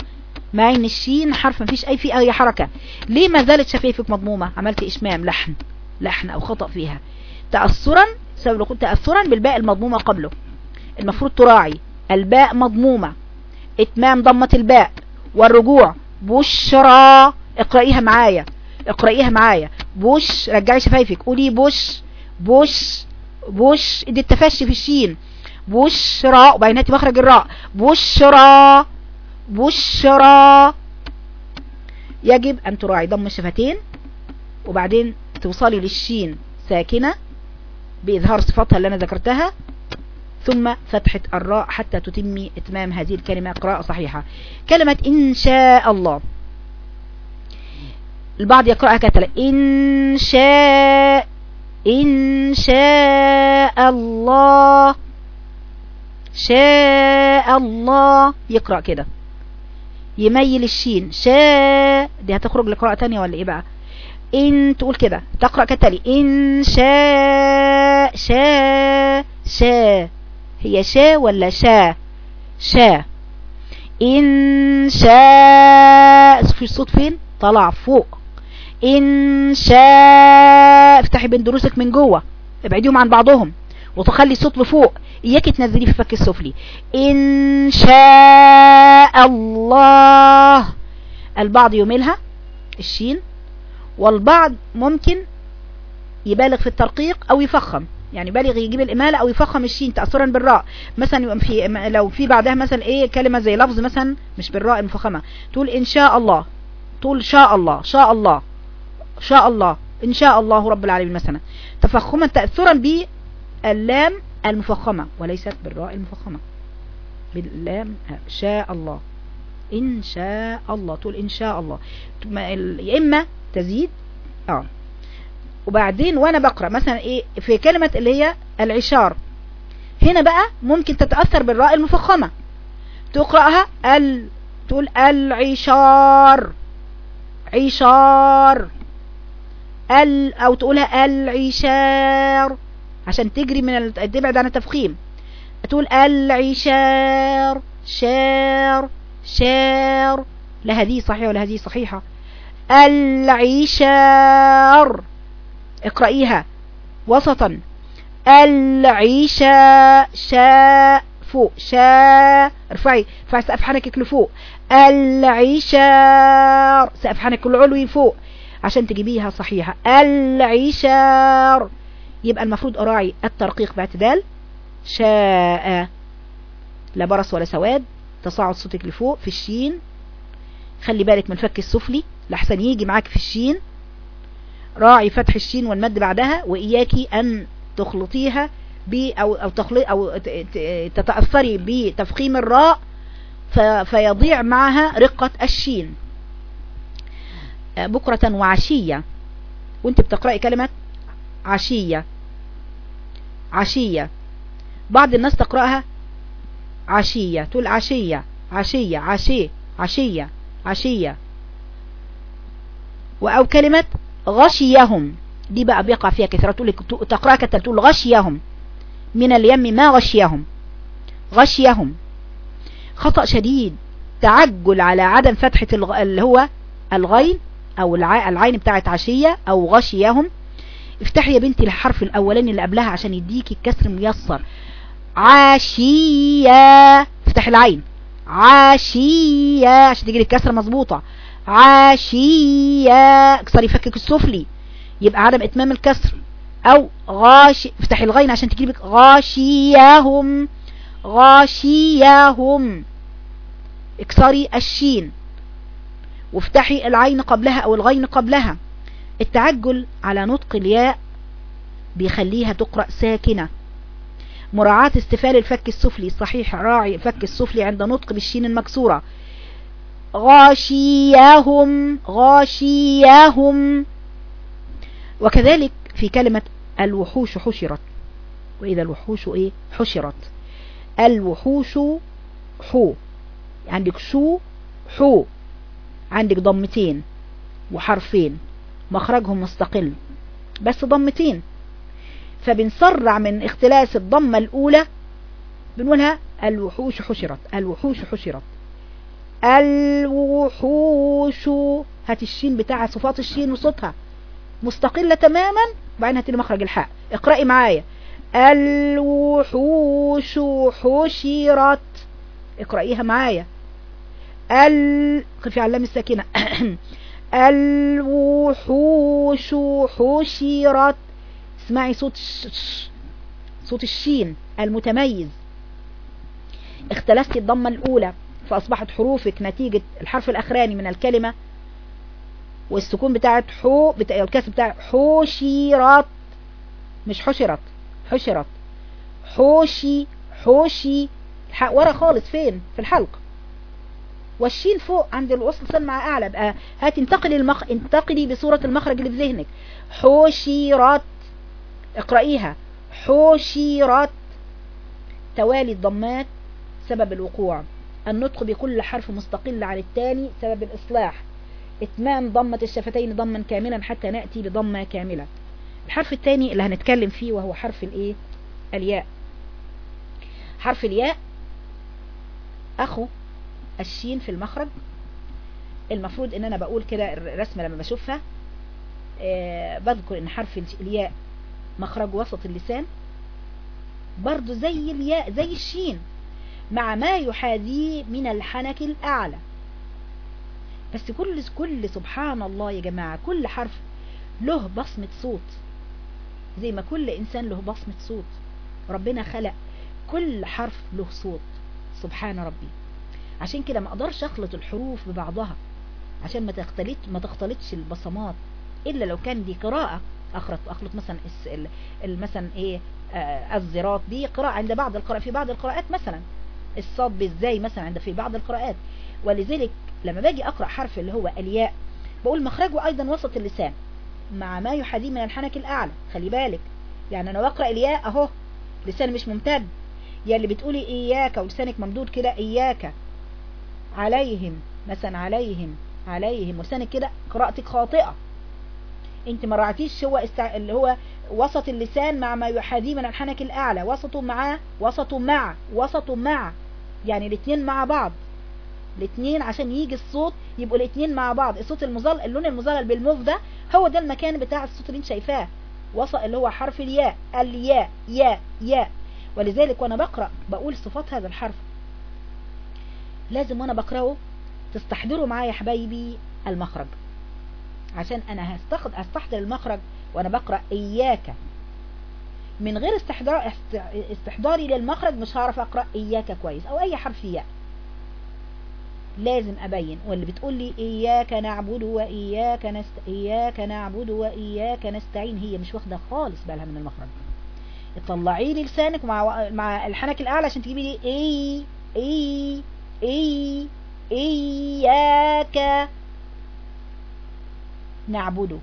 مع إن الشين حرف ما فيش أي في أي حركة. ليه ما زالت شفايفك مضمومة؟ عملت إشمام لحن لحن أو خطأ فيها. تأثرا سبب تأثرا بالباء المضمومة قبله. المفروض تراعي. الباء مضمومة. إتمام ضمة الباء. والرجوع. بشرى. اقرأيها معايا. اقرأيها معايا. بوش رجعي شفايفك. قولي بوش بوش بوش ادي التفشي في الشين. بشرى. وبعدين مخرج الراء. بشرى. بشرى. يجب أن تراعي ضم الشفتين وبعدين توصلي للشين ساكنة بإظهار صفاتها اللي أنا ذكرتها ثم فتحة الراء حتى تتمي إتمام هذه الكلمة قراءة صحيحة. كلمة إن شاء الله. البعض يقرأها كتلة. إن شاء إن شاء الله. شاء الله. يقرأ كده. يميل الشين. شاء. دي هتخرج لقراءة تانية ولا إيه بقى؟ إن تقول كده. تقرأ كالتالي. إن شاء. شاء. شاء. هي شاء ولا شاء؟ شاء. إن شاء. في الصوت فين؟ طلع فوق. إن شاء. افتحي بين دروسك من جوه. ابعديهم عن بعضهم. وتخلي الصوت لفوق اياكي تنزليه في الفك السفلي. إن شاء الله. البعض يميلها الشين. والبعض ممكن يبالغ في الترقيق أو يفخم. يعني بالغ يجيب الإمالة أو يفخم الشين تاثرا بالراء. مثلا في لو في بعدها مثلا إيه كلمة زي لفظ مثلا مش بالراء المفخمه تقول إن شاء الله. تقول شاء الله شاء الله شاء الله إن شاء الله رب العالمين مثلا. تفخما تاثرا باللام المفخمة وليست بالراء المفخمة. باللام شاء الله. إن شاء الله. تقول إن شاء الله. يا إما تزيد آه. وبعدين وأنا بقرأ مثلا إيه في كلمة اللي هي العشار. هنا بقى ممكن تتأثر بالراء المفخمة. تقرأها ال تقول العشار. عشار. ال أو تقولها العشار. عشان تجري من. تبعد عن التفخيم. تقول العشار شار شار. لا هذه صحيحة ولا هذه صحيحة. العشار. اقرأيها. وسطا. العشاء شاء فوق. شاء. ارفعي. ارفعي. سقف حنكك لفوق العشار. سقف حنك العلوي فوق. عشان تجيبيها صحيحة. العشار. يبقى المفروض أراعي الترقيق باعتدال شاء لا برص ولا سواد تصاعد صوتك لفوق في الشين خلي بالك من الفك السفلي لحسن يجي معاك في الشين راعي فتح الشين والمد بعدها وإياكي أن تخلطيها ب أو أو تخلط أو تتأثري بتفخيم الراء فيضيع معها رقة الشين. بكرة وعشية. وأنت بتقرأي كلمة عشية. عشية. بعض الناس تقرأها عشية تقول عشية عشية عشي عشية عشية. أو كلمة غشيهم. دي بقى بيقع فيها كثيرة. تقول تقرأ كتل تقول غشيهم. من اليم ما غشيهم. غشيهم. خطأ شديد. تعجل على عدم فتحة اللي هو الغين أو العين بتاعت عشية أو غشيهم. افتحي يا بنتي الحرف الأولاني اللي قبلها عشان يديكي الكسر ميسر. عشية. افتح العين. عشية عشان تجي الكسرة مظبوطة. عشية. اكسري فكك السفلي. يبقى عدم إتمام الكسر. أو غاشي افتحي الغين عشان تجيبك غاشيهم غاشيهم اكسري الشين. وافتحي العين قبلها أو الغين قبلها. التعجل على نطق الياء بيخليها تقرأ ساكنة. مراعاة استفال الفك السفلي صحيح راعي الفك السفلي عند نطق بالشين المكسورة. غاشياهم غاشياهم. وكذلك في كلمة الوحوش حشرت. وإذا الوحوش إيه؟ حشرت. الوحوش حو. عندك شو حو. عندك ضمتين وحرفين. مخرجهم مستقل. بس ضمتين. فبنسرع من اختلاس الضمة الأولى بنقولها الوحوش حشرت الوحوش حشرت. الوحوش. هات الشين بتاع صفات الشين وصوتها. مستقلة تماما وبعدين هاتي مخرج الحاء. اقرأي معايا. الوحوش حشرت. اقرأيها معايا. ال في علام الساكنة. الوحوش حشرت. اسمعي صوت ش... صوت الشين المتميز. اختلست الضمة الأولى فأصبحت حروفك نتيجة الحرف الأخراني من الكلمة والسكون بتاعت حو بتاع الكسر بتاع حشرت. مش حشرت حشرت. حوشي حوشي. ورا خالص فين؟ في الحلق. والشين فوق عند الوصل صل مع أعلى. بقى هات انتقلي المخ... انتقلي بصورة المخرج اللي في ذهنك. حشرت اقرأيها. حشرت توالي الضمات سبب الوقوع. النطق بكل حرف مستقل عن الثاني سبب الإصلاح. إتمام ضمة الشفتين ضما كاملا حتى نأتي بضمة كاملة. الحرف الثاني اللي هنتكلم فيه وهو حرف الإيه؟ الياء. حرف الياء. أخو الشين في المخرج. المفروض ان أنا بقول كده الرسمة لما بشوفها آه بذكر إن حرف الياء مخرج وسط اللسان. برضو زي الياء زي الشين مع ما يحاذيه من الحنك الأعلى. بس كل كل سبحان الله يا جماعة كل حرف له بصمة صوت. زي ما كل إنسان له بصمة صوت. ربنا خلق كل حرف له صوت. سبحان ربي. عشان كده ما أقدرش اخلط الحروف ببعضها. عشان ما تختلط ما تختلطش البصمات. إلا لو كان دي قراءة. اخلط أخلط مثلا مثلا إيه آه الزراط دي قراءة عند بعض القراء في بعض القراءات مثلا. الصاد بالزاي مثلا عند في بعض القراءات. ولذلك لما باجي أقرأ حرف اللي هو الياء بقول مخرجه أيضا وسط اللسان. مع ما يحاذيه من الحنك الأعلى. خلي بالك. يعني أنا بقرأ الياء أهو. لساني مش ممتد. يا اللي بتقولي إياك ولسانك ممدود كده إياك. عليهم مثلا عليهم عليهم. ولسانك كده قراءتك خاطئة. انت ما راعتيش هو استع... اللي هو وسط اللسان مع ما يحاذيه من الحنك الأعلى. وسطه مع وسطه مع وسطه مع. يعني الاثنين مع بعض. الاثنين عشان يجي الصوت يبقوا الاثنين مع بعض. الصوت المظل اللون المظلل بالموف ده هو ده المكان بتاع الصوت اللي انت شايفاه. وسط اللي هو حرف الياء. الياء ياء ياء. ولذلك وأنا بقرأ بقول صفات هذا الحرف. لازم وأنا بقرأه تستحضروا معايا يا حبايبي المخرج. عشان أنا هستحضر المخرج وأنا بقرأ إياك. من غير استحضار استحضاري للمخرج مش هعرف أقرأ إياك كويس أو أي حرف ياء. لازم أبين واللي بتقول لي إياك نعبد وإياك نست إياك نعبد وإياك نستعين هي مش واخدة خالص بالها من المخرج. طلعي لي لسانك مع مع الحنك الأعلى عشان تجيبي لي إي إي. إي إياك. نعبد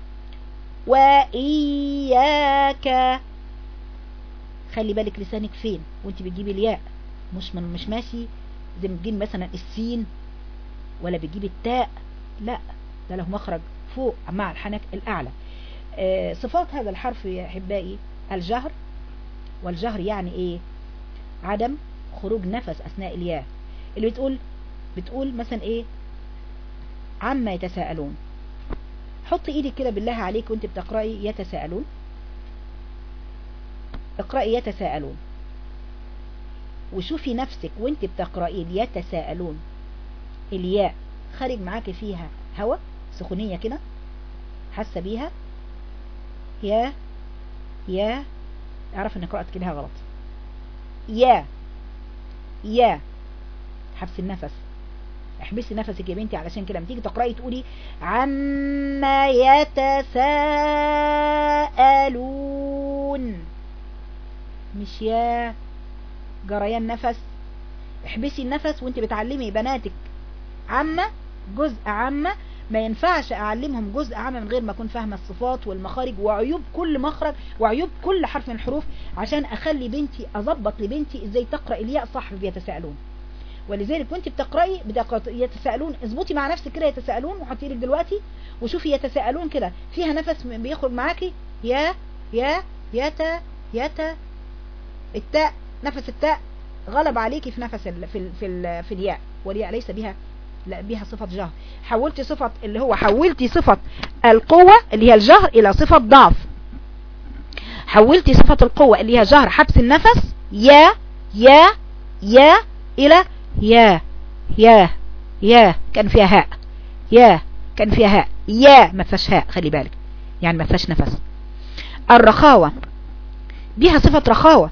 وإياك. خلي بالك لسانك فين؟ وانت بتجيبي الياء. مش من مش ماشي. زي ما بتجيب مثلا السين ولا بتجيب التاء. لا ده له مخرج فوق مع الحنك الأعلى. آه صفات هذا الحرف يا أحبائي الجهر. والجهر يعني إيه؟ عدم خروج نفس أثناء الياء. اللي بتقول بتقول مثلا إيه؟ عما يتساءلون. حط إيدك كده بالله عليك وأنت بتقرأي يتساءلون. اقرأي يتساءلون. وشوفي نفسك وأنت بتقرأي يتساءلون الياء خارج معاك فيها هواء سخونية كده حاسة بيها. يا يا اعرف ان قرأت كده غلط. يا يا حبس النفس. احبسي نفسك يا بنتي علشان كده. لما تيجي تقرأي تقولي عما يتساءلون. مش يا جريان نفس. احبسي النفس وانت بتعلمي بناتك. عامة جزء عامة ما ينفعش أعلمهم جزء عام من غير ما أكون فاهمة الصفات والمخارج وعيوب كل مخرج وعيوب كل حرف من الحروف عشان أخلي بنتي أظبط لبنتي إزاي تقرأ الياء صح بيتساءلون ولذلك وانت بتقرأي يتساءلون اظبطي مع نفسك كده يتساءلون وحطي إيدك دلوقتي وشوفي يتساءلون كده فيها نفس بيخرج معاكي يا يا يتا يتا التاء نفس التاء غلب عليكي في نفس ال في ال في, ال في الياء والياء ليس بها لا بها صفة جهر. حولتي صفة اللي هو حولتي صفة القوة اللي هي الجهر إلى صفة ضعف. حولتي صفة القوة اللي هي جهر حبس النفس يا يا يا إلى يا يا يا كان فيها هاء. يا كان فيها هاء. يا ما فيهاش هاء خلي بالك. يعني ما فيهاش نفس. الرخاوة. بيها صفة رخاوة.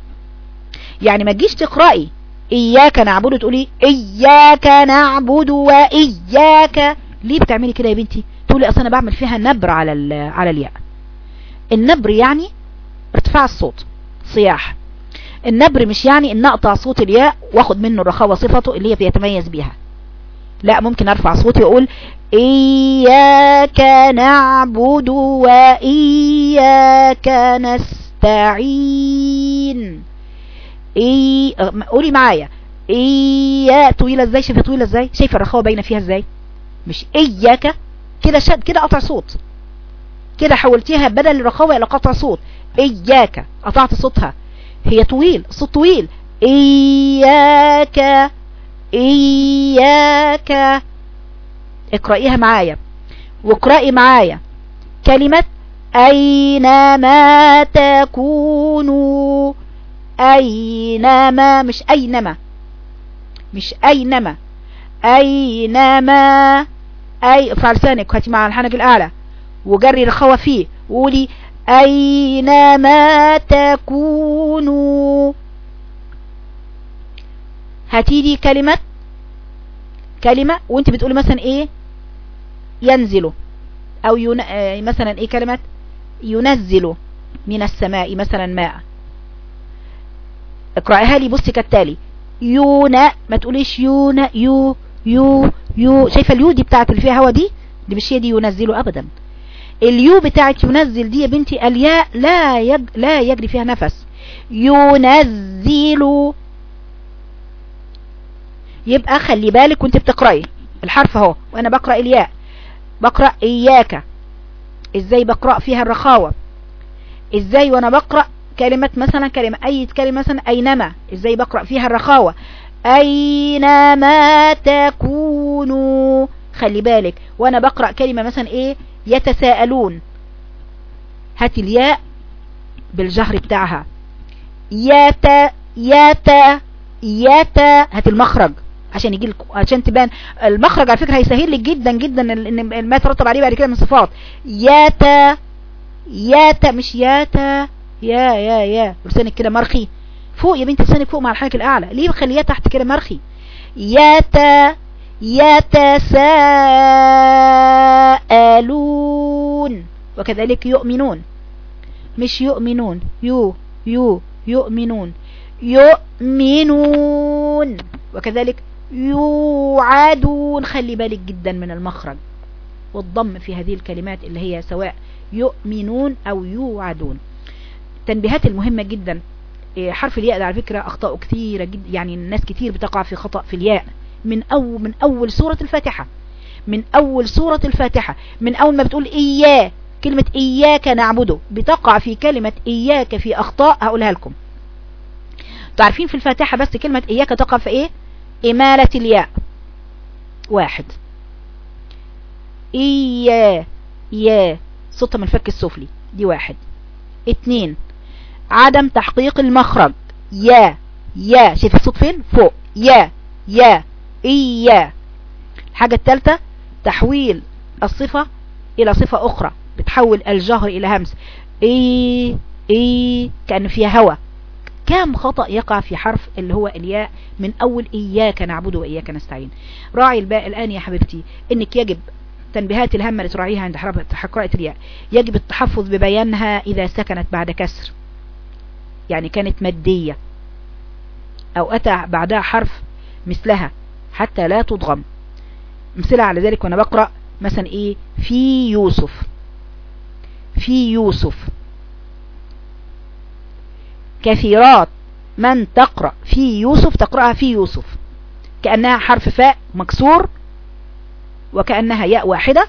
يعني ما تجيش تقرأي إياك نعبد تقولي إياك نعبد وإياك. ليه بتعملي كده يا بنتي؟ تقولي أصلا أنا بعمل فيها نبر على على الياء. النبر يعني ارتفاع الصوت صياح. النبر مش يعني إن أقطع صوت الياء واخد منه الرخاوة صفته اللي هي بيتميز بيها. لا ممكن أرفع صوتي وأقول إياك نعبد وإياك نستعين. إي قولي معايا. ايا طويلة إزاي؟ شايفة طويلة إزاي؟ شايفة الرخاوة باينة فيها إزاي؟ مش إياك. كده شد كده قطع صوت. كده حولتيها بدل الرخاوة إلى قطع صوت. إياك. قطعت صوتها. هي طويل الصوت طويل. إياك إياك. اقرأيها معايا. واقرأي معايا. كلمة أينما تكونوا. أينما مش أينما. مش أينما. أي ارفع لسانك هاتي مع الحنك الأعلى. وجري الخوى فيه. وقولي اينما تكونوا؟ هاتي لي كلمة كلمة وانت بتقولي مثلا إيه؟ ينزل أو ين... آه مثلا إيه كلمة ينزل من السماء مثلا ماء. اقرأها لي بصي كالتالي. يونا ما تقوليش يونا يو يو يو. شايفة اليو دي بتاعت اللي فيها هوا دي؟ دي مش هي دي ينزله ابدا. اليو بتاعت ينزل دي يا بنتي الياء لا يج... لا يجري فيها نفس. ينزل. يبقى خلي بالك وانت بتقرأي. الحرف اهو وأنا بقرأ الياء. بقرأ إياك. إزاي بقرأ فيها الرخاوة؟ إزاي وأنا بقرأ كلمة مثلا كلمة أي كلمة مثلا أينما. إزاي بقرأ فيها الرخاوة؟ أينما تكونوا. خلي بالك وأنا بقرأ كلمة مثلا إيه؟ يتساءلون. هات الياء بالجهر بتاعها. يت يت يت هات المخرج عشان يجي عشان تبان. المخرج على فكرة هيسهل لك جدا جدا ما يترتب عليه بعد كده من صفات. ياتا ياتا. مش ياتا. يا يا يا. لسانك كده مرخي. فوق يا بنتي لسانك فوق مع الحنك الأعلى. ليه مخليها تحت كده مرخي؟ ياتا يتساءلون. وكذلك يؤمنون. مش يؤمنون. يو يو يؤمنون. يؤمنون. وكذلك يوعدون. خلي بالك جدا من المخرج والضم في هذه الكلمات اللي هي سواء يؤمنون أو يوعدون. التنبيهات المهمة جدا. حرف الياء ده على فكرة اخطاء كثيرة جدا يعني الناس كتير بتقع في خطأ في الياء. من أول من أول سورة الفاتحة. من أول سورة الفاتحة. من أول ما بتقول إياه كلمة إياك نعبده بتقع في كلمة إياك في أخطاء هقولها لكم. تعرفين في الفاتحة بس كلمة إياك تقع في إيه؟ إمالة الياء. واحد. إيا يا صوتها من الفك السفلي. دي واحد. اتنين عدم تحقيق المخرج. يا. يا. شايف الصوت فين؟ فوق. يا. يا. إيا. الحاجة الثالثة تحويل الصفة إلى صفة أخرى. بتحول الجهر إلى همس. إي إي كأن فيها هوا. كم خطأ يقع في حرف اللي هو الياء من أول إياك نعبد وإياك نستعين. راعي الباء الآن يا حبيبتي إنك يجب تنبيهات الهمة اللي تراعيها عند قراءة الياء. يجب التحفظ ببيانها إذا سكنت بعد كسر. يعني كانت مادية. أو أتى بعدها حرف مثلها. حتى لا تضغم. مثلها على ذلك وأنا بقرأ مثلا إيه؟ في يوسف. في يوسف. كثيرات من تقرأ في يوسف تقرأها في يوسف. كأنها حرف فاء مكسور وكأنها ياء واحدة.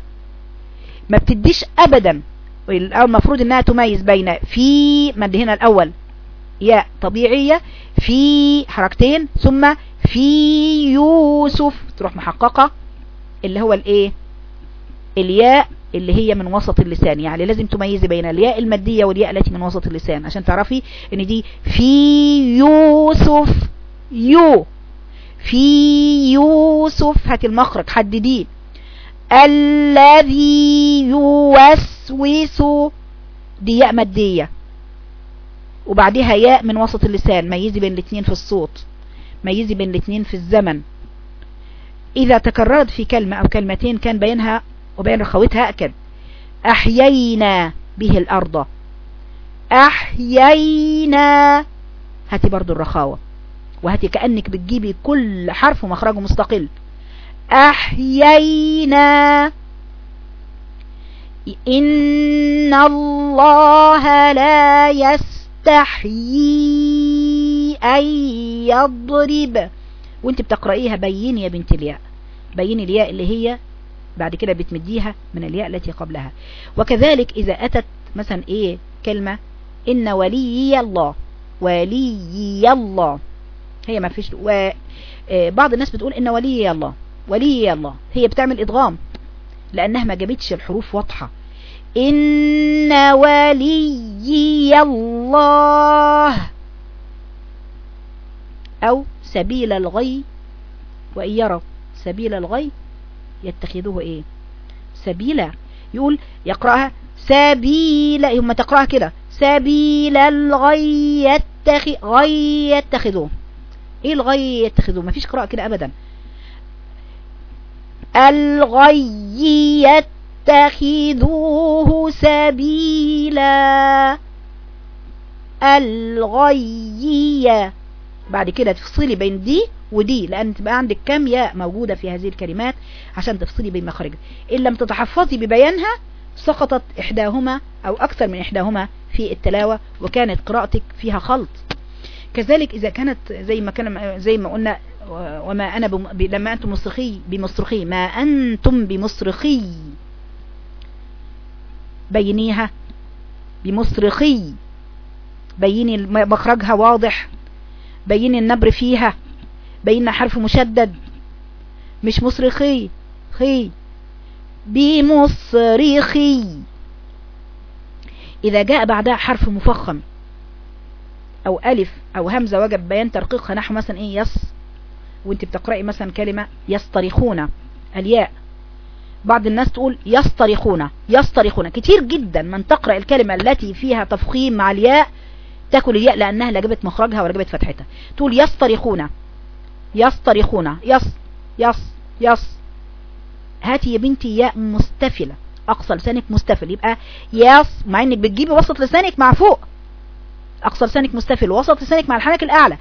ما بتديش ابدا. المفروض إنها تميز بين في مد هنا الأول. ياء طبيعية في حركتين ثم في يوسف. تروح محققة اللي هو الإيه؟ الياء اللي هي من وسط اللسان. يعني لازم تميزي بين الياء المادية والياء التي من وسط اللسان. عشان تعرفي إن دي في يوسف يو. في يوسف هات المخرج حدديه الذي يوسوس دي ياء مادية. وبعدها ياء من وسط اللسان ميزي بين الاثنين في الصوت ميزي بين الاثنين في الزمن. إذا تكررت في كلمة أو كلمتين كان بينها وبين رخوتها أكد. أحيينا به الأرض. أحيينا. هاتي برضو الرخاوة. وهاتي كأنك بتجيبي كل حرف ومخرجه مستقل. أحيينا. إن الله لا يستحيي أن يضرب. وأنت بتقرأيها بيني يا بنت الياء. بيني الياء اللي هي بعد كده بتمديها من الياء التي قبلها. وكذلك إذا أتت مثلا إيه كلمة إن ولي الله ولي الله. هي ما فيش وبعض الناس بتقول إن ولي الله ولي الله. هي بتعمل إدغام لأنها ما جابتش الحروف واضحة. إن ولي الله. أو سبيل الغي وإن يروا سبيل الغي يتخذوه إيه؟ سبيلا. يقول يقرأها سبيل هم تقرأها كده. سبيل الغي يتخذ غي يتخذوه. إيه الغي يتخذوه؟ مفيش قراءة كده ابدا. الغي يتخذوه سبيلا. الغي بعد كده تفصلي بين دي ودي لأن تبقى عندك كام ياء موجودة في هذه الكلمات عشان تفصلي بين مخارجها. إن لم تتحفظي ببيانها سقطت إحداهما أو أكثر من إحداهما في التلاوة وكانت قراءتك فيها خلط. كذلك إذا كانت زي ما كان زي ما قلنا وما أنا بم... لما أنتم مصرخي بمصرخي ما أنتم بمصرخي بينيها بمصرخي بيني مخرجها واضح بيني النبر فيها بين حرف مشدد. مش مصرخي خي بمصرخي. إذا جاء بعدها حرف مفخم أو ألف أو همزة وجب بيان ترقيقها نحو مثلا إيه يص وأنت بتقرأي مثلا كلمة يصطرخون الياء. بعض الناس تقول يصطرخون يصطرخون. كتير جدا من تقرأ الكلمة التي فيها تفخيم مع الياء تأكل الياء لأنها لا جابت مخرجها ولا جابت فتحتها. تقول يصطرخون يصطرخون يص يص يص. هاتي يا بنتي ياء مستفلة. أقصى لسانك مستفل. يبقى يص مع إنك بتجيبي وسط لسانك مع فوق. أقصى لسانك مستفل وسط لسانك مع الحنك الأعلى.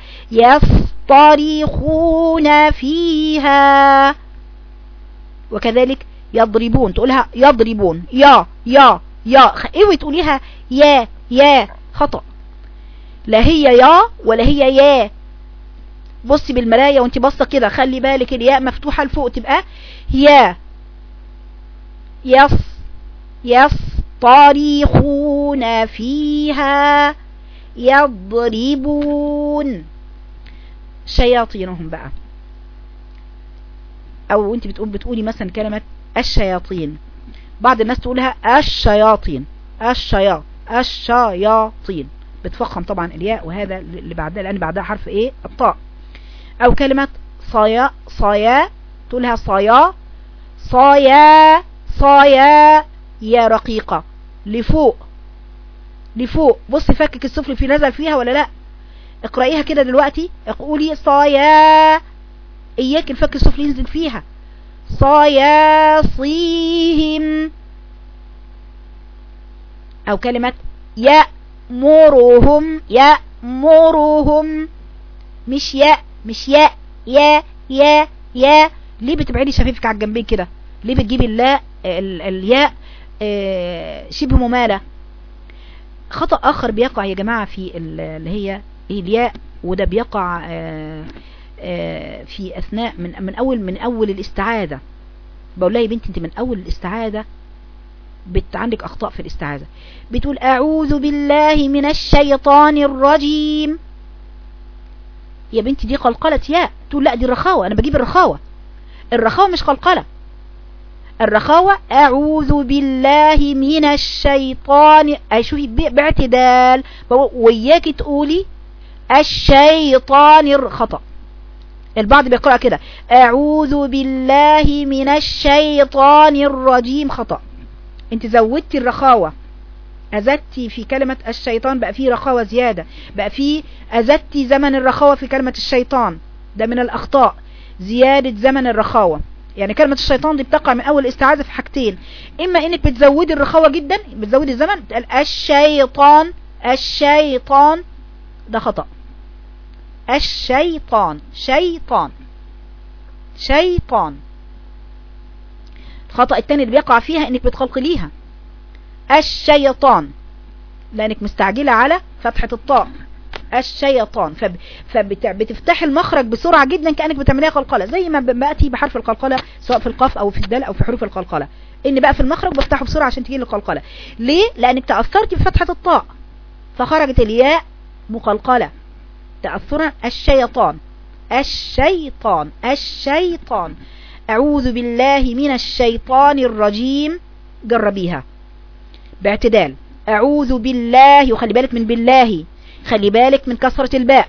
يصطرخون فيها. وكذلك يضربون. تقولها يضربون. يا يا يا. اوي تقوليها يا يا. خطأ. لا هي يا ولا هي يا. بصي بالمراية وانت باصة كده. خلي بالك الياء مفتوحة لفوق تبقى يا. يص يصطرخون فيها. يضربون. شياطينهم بقى. أو انت بتقول بتقولي مثلا كلمة الشياطين. بعض الناس تقولها الشياطين. الشيا الشياطين. بتفخم طبعا الياء وهذا اللي بعدها لأن بعدها حرف إيه؟ الطاء. أو كلمة صيا صيا تقولها صيا. صيا صيا يا رقيقة. لفوق. لفوق. بصي فكك السفل في نزل فيها ولا لأ؟ اقرأيها كده دلوقتي. قولي صيا. إياك الفك السفلي ينزل فيها. صياصيهم. أو كلمة يأمرهم يأمرهم. مش يأ مش يأ يا يا يا. ليه بتبعدي شفيفك على الجنبين كده؟ ليه بتجيبي اللاء الياء شبه ممالة. خطأ آخر بيقع يا جماعة في اللي هي الياء. وده بيقع في أثناء من من أول من أول الاستعاذة. بقول لها يا بنتي أنت من أول الاستعاذة؟ بت عندك أخطاء في الاستعاذة. بتقول أعوذ بالله من الشيطان الرجيم. يا بنتي دي قلقلة ياء. تقول لا دي الرخاوة. أنا بجيب الرخاوة. الرخاوة مش قلقلة. الرخاوة أعوذ بالله من الشيطان. أي شوفي باعتدال. وياكي تقولي الشيطان خطأ البعض بيقرأ كده. أعوذ بالله من الشيطان الرجيم. خطأ. انت زودتي الرخاوة. أزدتي في كلمة الشيطان بقى فيه رخاوة زيادة. بقى فيه أزدتي زمن الرخاوة في كلمة الشيطان. ده من الأخطاء. زيادة زمن الرخاوة. يعني كلمة الشيطان دي بتقع من أول استعاذة في حاجتين. إما إنك بتزودي الرخاوة جدا بتزودي الزمن الشيطان الشيطان. ده خطأ. الشيطان شيطان شيطان. الخطأ التاني اللي بيقع فيها إنك بتقلقليها الشيطان لأنك مستعجلة على فتحة الطاء. الشيطان فب... فبتفتح المخرج بسرعة جدا كأنك بتعمليها قلقلة. زي ما بأتي بحرف القلقلة سواء في القاف أو في الدال أو في حروف القلقلة. إن بقى في المخرج بفتحه بسرعة عشان تجي القلقلة ليه؟ لأنك تأثرت بفتحة الطاء. فخرجت الياء مقلقلة. تأثرا الشيطان. الشيطان. الشيطان. أعوذ بالله من الشيطان الرجيم. جربيها. باعتدال. أعوذ بالله وخلي بالك من بالله. خلي بالك من كسرة الباء.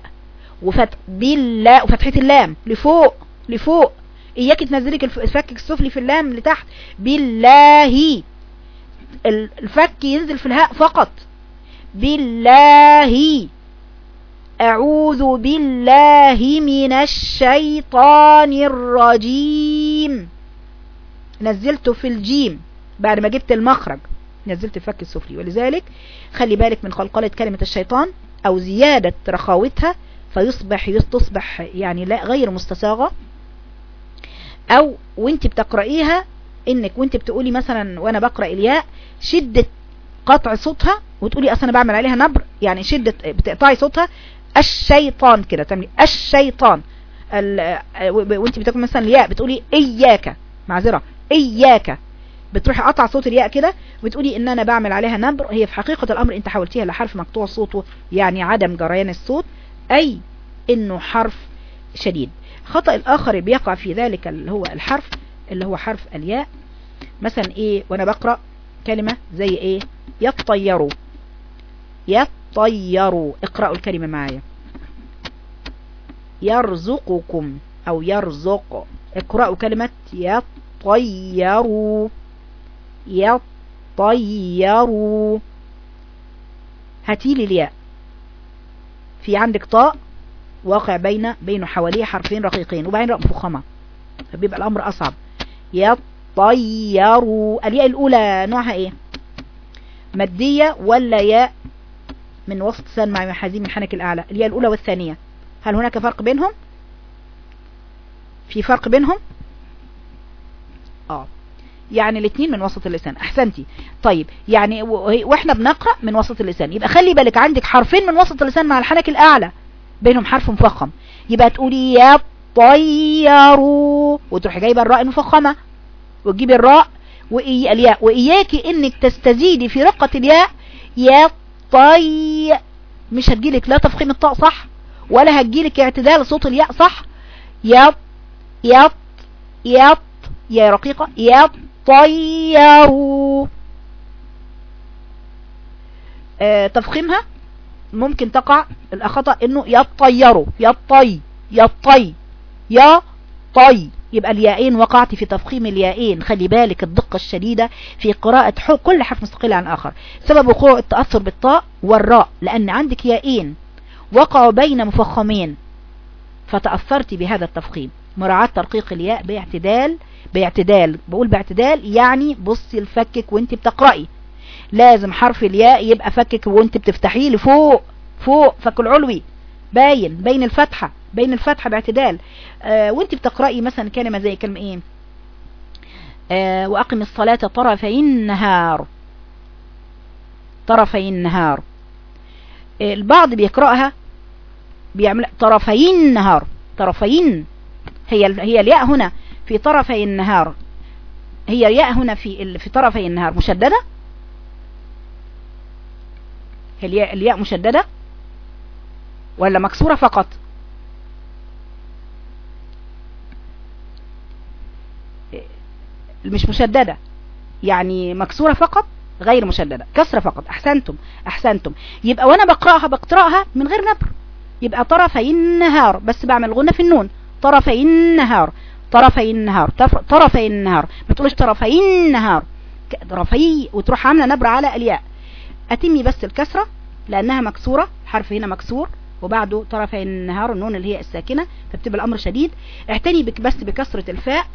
وفتح بالله وفتحة اللام. لفوق لفوق. إياك تنزلك الفك السفلي في اللام لتحت بالله. الفك ينزل في الهاء فقط. بالله. أعوذ بالله من الشيطان الرجيم. نزلته في الجيم بعد ما جبت المخرج. نزلت الفك السفلي. ولذلك خلي بالك من قلقلة كلمة الشيطان أو زيادة رخاوتها فيصبح تصبح يعني لا غير مستساغة أو وانت بتقرأيها إنك وانت بتقولي مثلا وأنا بقرأ الياء شدة قطع صوتها وتقولي أصلا أنا بعمل عليها نبر. يعني شدة بتقطعي صوتها الشيطان كده تعملي الشيطان. وانت بتقولي مثلا الياء بتقولي إياك معذرة إياك. بتروحي قطع صوت الياء كده وتقولي إن أنا بعمل عليها نبر هي في حقيقة الأمر أنت حولتيها لحرف مقطوع صوته يعني عدم جريان الصوت أي إنه حرف شديد. خطأ الآخر بيقع في ذلك اللي هو الحرف اللي هو حرف الياء. مثلا إيه وأنا بقرأ كلمة زي إيه؟ يطيروا يطيروا. اقرأوا الكلمة معايا. يرزقكم أو يرزق. اقرأوا كلمة يطيروا. يطيروا. هاتيلي الياء. في عندك طاء. واقع بين بين حواليه حرفين رقيقين. وبعدين راء مفخمه فبيبقى الأمر أصعب. يطيروا. الياء الأولى نوعها إيه؟ مادية ولا ياء؟ من وسط سن مع محاذيم الحنك الأعلى الياء الأولى والثانية. هل هناك فرق بينهم؟ في فرق بينهم؟ آه. يعني الاثنين من وسط اللسان. احسنتي طيب يعني وإحنا بنقرأ من وسط اللسان. يبقى خلي بالك عندك حرفين من وسط اللسان مع الحنك الأعلى. بينهم حرف مفخم. يبقى تقولي يا طيروا وتروحي جايبة الراء المفخمة وتجيبي الراء وإي الياء. واياكي إنك تستزيدي في رقة الياء. يا طي مش هتجيلك لا تفخيم الطاء صح؟ ولا هتجيلك اعتدال صوت الياء صح؟ يا يا يا يا رقيقة يا طيروا آه تفخيمها ممكن تقع الخطأ إنه يطيروا يطي يطي يا طي يبقى الياءين وقعت في تفخيم الياءين خلي بالك الدقة الشديدة في قراءة كل حرف مستقل عن آخر سبب وقوع التأثر بالطاء والراء. لأن عندك ياءين وقعوا بين مفخمين. فتأثرت بهذا التفخيم. مراعاة ترقيق الياء باعتدال باعتدال. بقول باعتدال يعني بصي لفكك وانت بتقرأي. لازم حرف الياء يبقى فكك وانت بتفتحيه لفوق فوق. فك العلوي. باين. بين الفتحة. بين الفتحة باعتدال. آه وانت بتقرأي مثلا كلمة زي كلمة إيه؟ آه وأقم الصلاة طرفي النهار. طرفي النهار. آه البعض بيقرأها بيعمل طرفي النهار. طرفين هي هي الياء هنا في طرفي النهار. هي الياء هنا في في طرفي النهار. مشددة؟ الياء الياء مشددة؟ ولا مكسورة فقط؟ مش مشددة. يعني مكسورة فقط غير مشددة. كسرة فقط. أحسنتم أحسنتم. يبقى وأنا بقرأها بقرأها من غير نبر. يبقى طرفي النهار. بس بعمل غنة في النون. طرفي النهار. طرفي النهار. طرفي النهار. ما تقولش طرفي النهار. طرفي وتروح عاملة نبره على الياء. أتمي بس الكسرة لأنها مكسورة. الحرف هنا مكسور. وبعده طرفي النهار النون اللي هي الساكنة. فبتبقى الأمر شديد. اعتني بك بس بكسرة الفاء.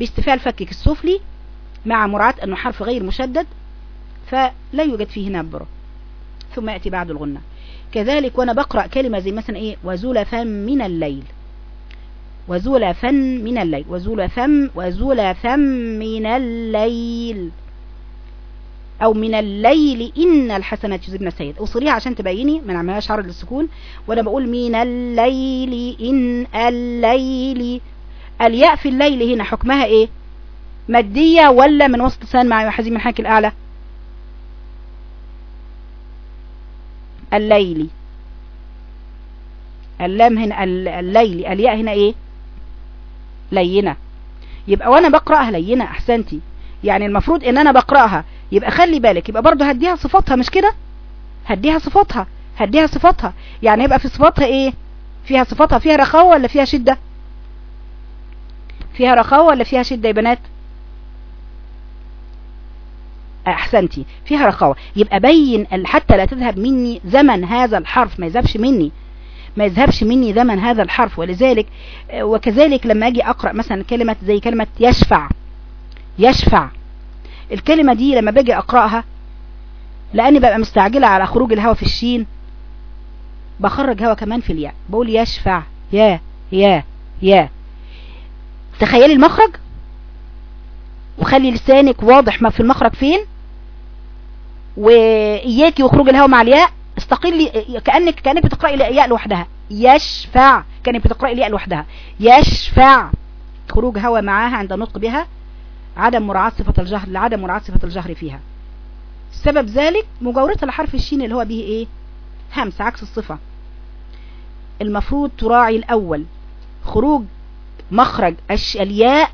باستفال فكك السفلي مع مراعاه أنه حرف غير مشدد فلا يوجد فيه نبر. ثم يأتي بعد الغنة. كذلك وأنا بقرأ كلمة زي مثلا إيه؟ وزلفا من الليل. وزلفا من الليل. وزلفا وزلفا من الليل. أو من الليل إن الحسنات يذهبن السيئات اوصليها عشان تبيني ما نعملهاش عرض للسكون. وأنا بقول من الليل إن الليل الياء في الليل هنا حكمها إيه؟ مادية ولا من وسط لسان مع حزين من الأعلى؟ الليلي اللام هنا الليلي الياء هنا إيه؟ لينة. يبقى وأنا بقرأها لينة أحسنتي. يعني المفروض إن أنا بقرأها. يبقى خلي بالك يبقى برضو هديها صفاتها مش كده؟ هديها صفاتها هديها صفاتها. يعني يبقى في صفاتها إيه؟ فيها صفاتها فيها رخاوة ولا فيها شدة؟ فيها رخاوة ولا فيها شدة يا بنات؟ أحسنتي فيها رخاوة يبقى بين حتى لا تذهب مني زمن هذا الحرف ما يذهبش مني. ما يذهبش مني زمن هذا الحرف. ولذلك وكذلك لما أجي أقرأ مثلا كلمة زي كلمة يشفع. يشفع. الكلمة دي لما باجي أقرأها لأني ببقى مستعجلة على خروج الهواء في الشين. بخرج هواء كمان في الياء. بقول يشفع. يا يا يا. تخيلي المخرج؟ وخلي لسانك واضح ما في المخرج فين. واياكي وخروج الهواء مع الياء. استقلي كأنك كأنك بتقرأي الياء لوحدها. يشفع. كأنك بتقرأي الياء لوحدها. يشفع. خروج هواء معاها عند النطق بها. عدم مراعاة صفة الجهر لعدم مراعاة صفة الجهر فيها. سبب ذلك مجاورتها لحرف الشين اللي هو به إيه؟ همس عكس الصفة. المفروض تراعي الأول. خروج مخرج الياء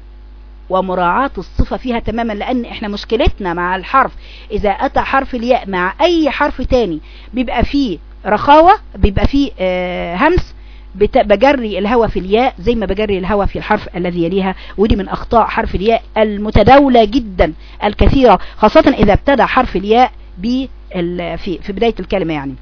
ومراعاة الصفة فيها تماما لأن إحنا مشكلتنا مع الحرف إذا أتى حرف الياء مع أي حرف تاني بيبقى فيه رخاوة بيبقى فيه آه همس بجري الهواء في الياء زي ما بجري الهواء في الحرف الذي يليها ودي من أخطاء حرف الياء المتداولة جدا الكثيرة خاصة إذا ابتدى حرف الياء في بداية الكلمة يعني.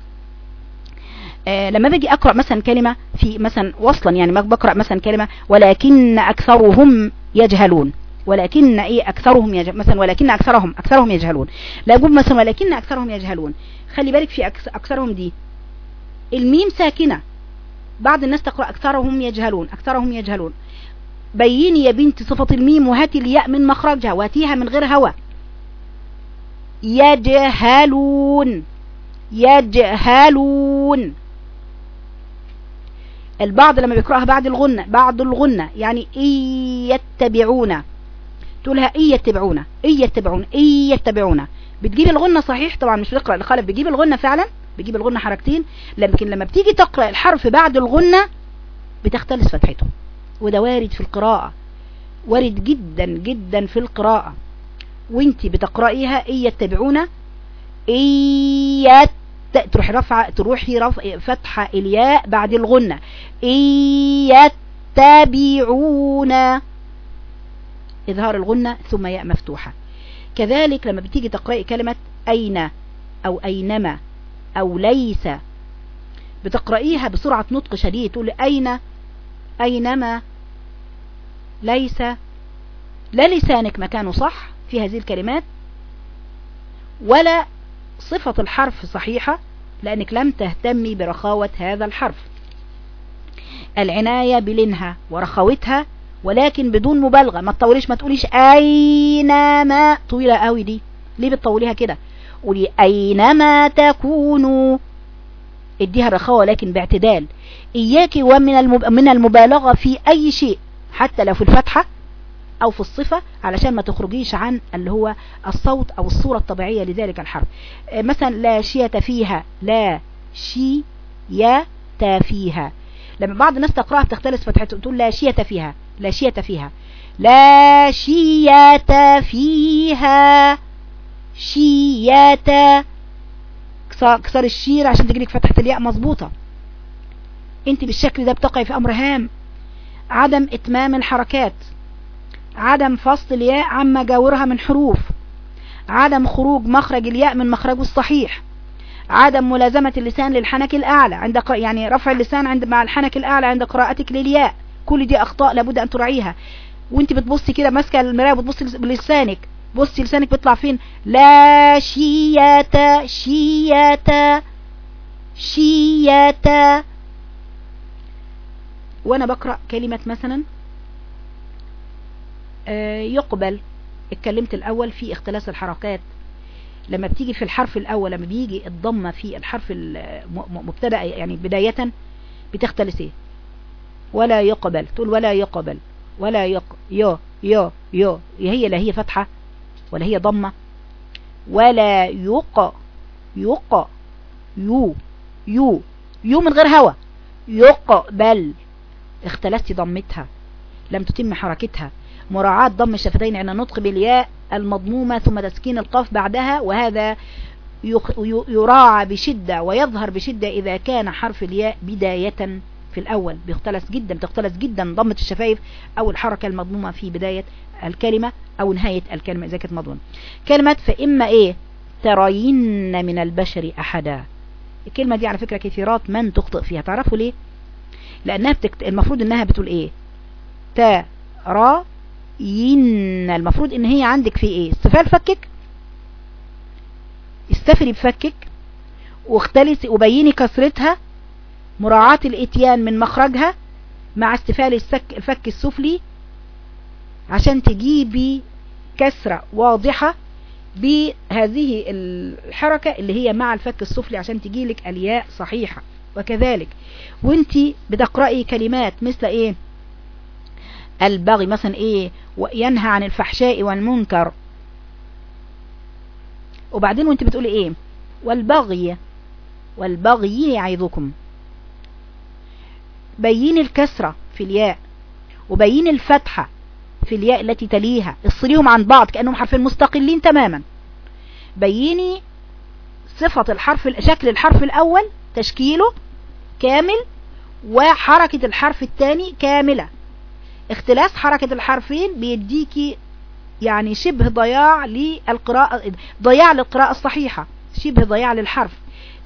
آه لما باجي أقرأ مثلا كلمة في مثلا وصلا يعني ما بقرأ مثلا كلمة ولكن أكثرهم يجهلون ولكن إيه أكثرهم يجهلون مثلا ولكن أكثرهم أكثرهم يجهلون. لا أقول مثلا ولكن أكثرهم يجهلون. خلي بالك في أكثرهم دي. الميم ساكنة. بعض الناس تقرأ أكثرهم يجهلون أكثرهم يجهلون. بيني يا بنتي صفة الميم وهاتي الياء من مخرجها وهاتيها من غير هوا. يجهلون. يجهلون. البعض لما بيقرأها بعد الغنة بعد الغنة يعني إي يتبعون. تقولها إي يتبعون إي يتبعون إي يتبعون. بتجيب الغنة صحيح؟ طبعا مش بتقرأ الخلف بتجيب الغنة فعلا؟ بتجيب الغنة حركتين. لكن لما بتيجي تقرأ الحرف بعد الغنة بتختلس فتحته وده وارد في القراءة. وارد جدا جدا في القراءة. وانت بتقرأيها إي يتبعون إي يتبعون تروحي رفع تروحي رفع فتحة الياء بعد الغنة. يتبعون إظهار الغنة ثم ياء مفتوحة. كذلك لما بتيجي تقرأي كلمة أين أو أينما أو ليس بتقرأيها بسرعة نطق شديد تقول أين أينما ليس. لا لسانك مكانه صح في هذه الكلمات ولا صفة الحرف صحيحة لأنك لم تهتمي برخاوة هذا الحرف. العناية بلينها ورخاوتها ولكن بدون مبالغة. ما تطوليش ما تقوليش أينما طويلة قوي دي. ليه بتطوليها كده؟ قولي أينما تكونوا اديها رخاوة لكن باعتدال. إياك ومن. من المبالغة في أي شيء حتى لو في الفتحة أو في الصفة علشان ما تخرجيش عن اللي هو الصوت أو الصورة الطبيعية لذلك الحرف. مثلا لا شية فيها لا شي يا فيها. لما بعض الناس تقرأها بتختلس فتحته تقول لا شية فيها لا شية فيها. لا شية فيها شية كسر الشير عشان تجيلك فتحة الياء مظبوطة. انت بالشكل ده بتقعي في أمر هام. عدم إتمام الحركات. عدم فصل الياء عما جاورها من حروف. عدم خروج مخرج الياء من مخرجه الصحيح. عدم ملازمة اللسان للحنك الأعلى عند قر... يعني رفع اللسان عند مع الحنك الأعلى عند قراءتك للياء. كل دي أخطاء لابد أن تراعيها. وانت بتبصي كده ماسكة المراية وبتبصي بلسانك. بصي لسانك بيطلع فين؟ لا شياتا شياتا شياتا وأنا بقرأ كلمة مثلا يقبل. اتكلمت الأول في اختلاس الحركات. لما بتيجي في الحرف الأول لما بيجي الضمة في الحرف المبتدأ يعني بداية بتختلس إيه؟ ولا يقبل. تقول ولا يقبل. ولا يق يو يو يو. هي لا هي فتحة ولا هي ضمة. ولا يق يق يو يو. يو من غير هوا. يقبل. اختلست ضمتها. لم تتم حركتها. مراعاة ضم الشفتين عند النطق بالياء المضمومة ثم تسكين القاف بعدها وهذا يراعى بشدة ويظهر بشدة إذا كان حرف الياء بداية في الأول. بيختلس جدا بتختلس جدا ضمة الشفايف أو الحركة المضمومة في بداية الكلمة أو نهاية الكلمة إذا كانت مضمومة كلمة فإما إيه؟ ترين من البشر أحدا. الكلمة دي على فكرة كثيرات من تخطئ فيها. تعرفوا ليه؟ لأنها بتكت... المفروض إنها بتقول إيه؟ ترى ين المفروض إن هي عندك في إيه؟ استفال فكك. استفري بفكك. واختلسي وبيني كسرتها مراعاة الإتيان من مخرجها مع استفال السك الفك السفلي عشان تجيبي كسرة واضحة بهذه الحركة اللي هي مع الفك السفلي عشان تجيلك ألياء صحيحة. وكذلك وإنتي بتقرأي كلمات مثل إيه؟ البغي مثلا إيه وينهى عن الفحشاء والمنكر. وبعدين وأنت بتقولي إيه؟ والبغي والبغي يعظكم. بين الكسرة في الياء وبين الفتحة في الياء التي تليها افصليهم عن بعض كأنهم حرفين مستقلين تماما. بيني صفة الحرف شكل الحرف الأول تشكيله كامل وحركة الحرف الثاني كاملة. اختلاس حركة الحرفين بيديكي يعني شبه ضياع للقراءة ضياع للقراءة الصحيحة شبه ضياع للحرف.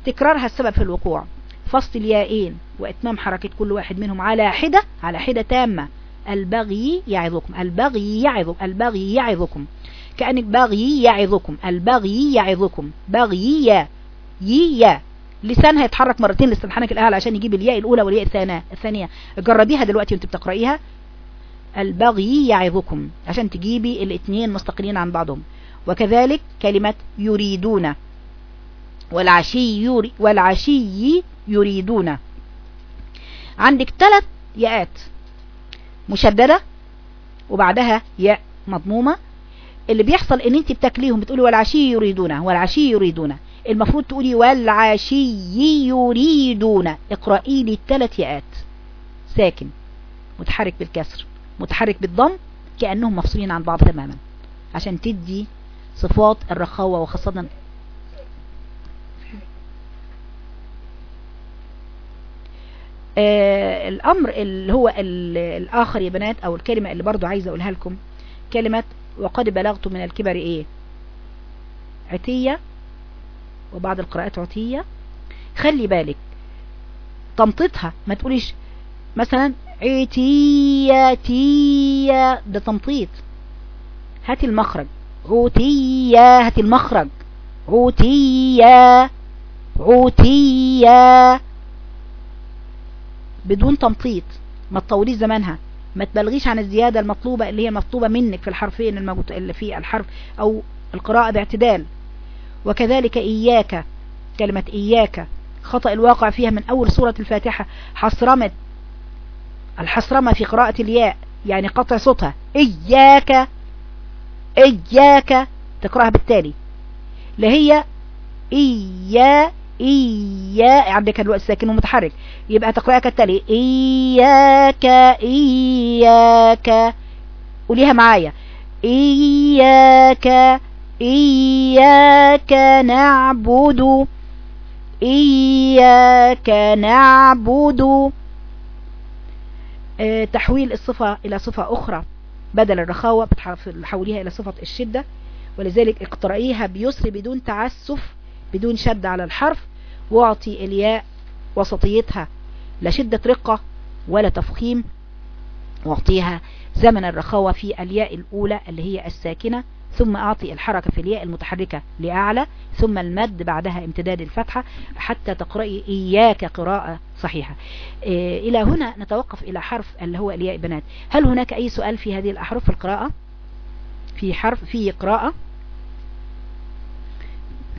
تكرارها السبب في الوقوع. فصل اليائين وإتمام حركة كل واحد منهم على حدة على حدة تامة. البغي يعظكم البغي يعظكم البغي يعظكم. كأنك بغي يعظكم البغي يعظكم. بغي يا يا. لسانها يتحرك مرتين لاستنحنك الأهل عشان يجيب الياء الأولى والياء الثانية الثانية. جربيها دلوقتي وأنت بتقرأيها. البغي يعظكم عشان تجيبي الاثنين مستقلين عن بعضهم. وكذلك كلمة يريدون والعشي يري والعشي يريدون. عندك ثلاث ياءات مشددة وبعدها ياء مضمومة. اللي بيحصل إن انت بتاكليهم بتقولي والعشي يريدون والعشي يريدون. المفروض تقولي والعشي يريدون. اقرأي لي الثلاث ياءات. ساكن متحرك بالكسر. متحرك بالضم كأنهم مفصولين عن بعض تماما عشان تدي صفات الرخاوة وخاصة آه الأمر اللي هو الآخر يا بنات أو الكلمة اللي برضو عايزة أقولها لكم كلمة وقد بلغت من الكبر إيه؟ عتية وبعض القراءات عتية. خلي بالك تمطيطها ما تقوليش مثلا عتية تية ده تمطيط. هاتي المخرج. عتية. هاتي المخرج. عتية. عتية. بدون تمطيط. ما تطوليش زمانها. ما تبلغيش عن الزيادة المطلوبة اللي هي مطلوبة منك في الحرفين الموجود اللي في الحرف أو القراءة باعتدال. وكذلك إياك. كلمة إياك. خطأ الواقع فيها من أول سورة الفاتحة. حصرمت. الحصرمة في قراءة الياء يعني قطع صوتها. إياك إياك تقرأها بالتالي. اللي هي إيا إيا عندك الوقت ساكن ومتحرك يبقى تقرأها كالتالي. إياك إياك. قوليها معايا. إياك إياك نعبد. إياك نعبد. تحويل الصفة إلى صفة أخرى بدل الرخاوة بتحوليها إلى صفة الشدة. ولذلك اقترأيها بيسر بدون تعسف بدون شد على الحرف. واعطي الياء وسطيتها لا شدة رقة ولا تفخيم. واعطيها زمن الرخاوة في الياء الأولى اللي هي الساكنة. ثم أعطي الحركة في الياء المتحركة لأعلى ثم المد بعدها امتداد الفتحة حتى تقرأي إياك قراءة صحيحة. إيه إلى هنا نتوقف إلى حرف اللي هو الياء بنات. هل هناك أي سؤال في هذه الأحرف في القراءة؟ في حرف في قراءة؟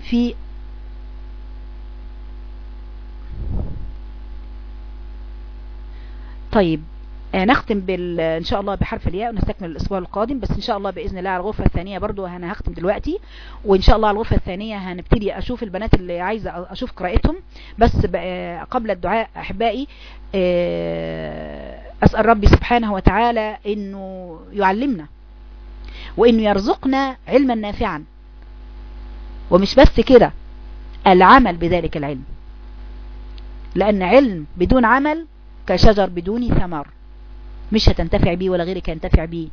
في طيب. نختم بال إن شاء الله بحرف الياء ونستكمل الأسبوع القادم بس إن شاء الله بإذن الله على الغرفة الثانية برضو أنا هختم دلوقتي وإن شاء الله على الغرفة الثانية هنبتدي أشوف البنات اللي عايزة أشوف قراءتهم بس قبل الدعاء أحبائي آه أسأل ربي سبحانه وتعالى إنه يعلمنا وإنه يرزقنا علما نافعا ومش بس كده العمل بذلك العلم لأن علم بدون عمل كشجر بدون ثمر. مش هتنتفع بيه ولا غيرك ينتفع بيه.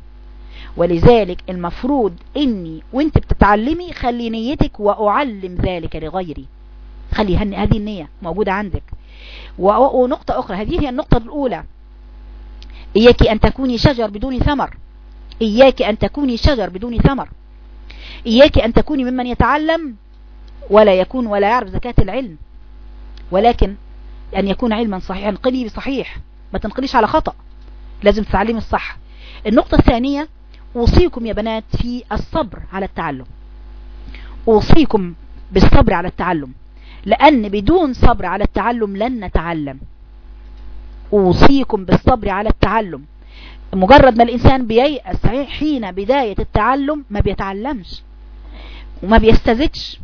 ولذلك المفروض إني وأنت بتتعلمي خلي نيتك وأعلم ذلك لغيري. خلي هذه النية موجودة عندك. ونقطة أخرى هذه هي النقطة الأولى. اياك أن تكوني شجر بدون ثمر. اياك أن تكوني شجر بدون ثمر. اياك أن تكوني ممن يتعلم ولا يكون ولا يعرف زكاة العلم. ولكن أن يكون علما صحيحا انقلي بصحيح ما تنقليش على خطأ. لازم تتعلمي الصح. النقطة الثانية أوصيكم يا بنات في الصبر على التعلم. أوصيكم بالصبر على التعلم. لأن بدون صبر على التعلم لن نتعلم. أوصيكم بالصبر على التعلم. مجرد ما الإنسان بييأس حين بداية التعلم ما بيتعلمش. وما بيستزدش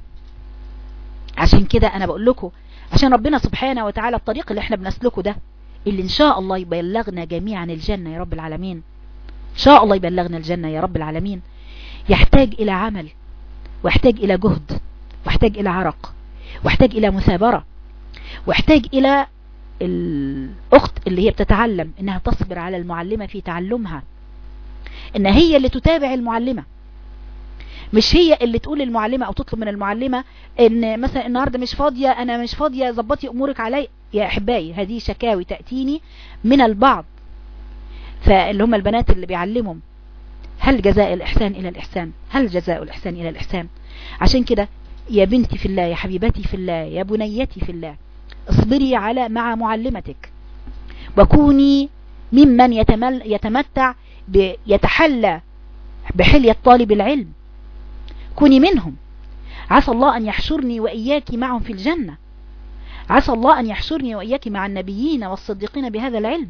عشان كده أنا بقول لكم عشان ربنا سبحانه وتعالى الطريق اللي إحنا بنسلكه ده اللي إن شاء الله يبلغنا جميعا الجنة يا رب العالمين. إن شاء الله يبلغنا الجنة يا رب العالمين. يحتاج إلى عمل ويحتاج إلى جهد ويحتاج إلى عرق ويحتاج إلى مثابرة ويحتاج إلى الأخت اللي هي بتتعلم إنها تصبر على المعلمة في تعلمها. إن هي اللي تتابع المعلمة. مش هي اللي تقول للمعلمة أو تطلب من المعلمة إن مثلا النهاردة مش فاضية أنا مش فاضية ظبطي أمورك علي يا أحبائي هذه شكاوي تأتيني من البعض. فاللي هم البنات اللي بيعلمهم هل جزاء الإحسان إلى الإحسان؟ هل جزاء الإحسان إلى الإحسان؟ عشان كده يا بنتي في الله يا حبيبتي في الله يا بنيتي في الله اصبري على مع معلمتك. وكوني ممن يتمل يتمتع يتحلى بحلية طالب العلم. كوني منهم. عسى الله أن يحشرني وإياك معهم في الجنة. عسى الله أن يحشرني وإياك مع النبيين والصديقين بهذا العلم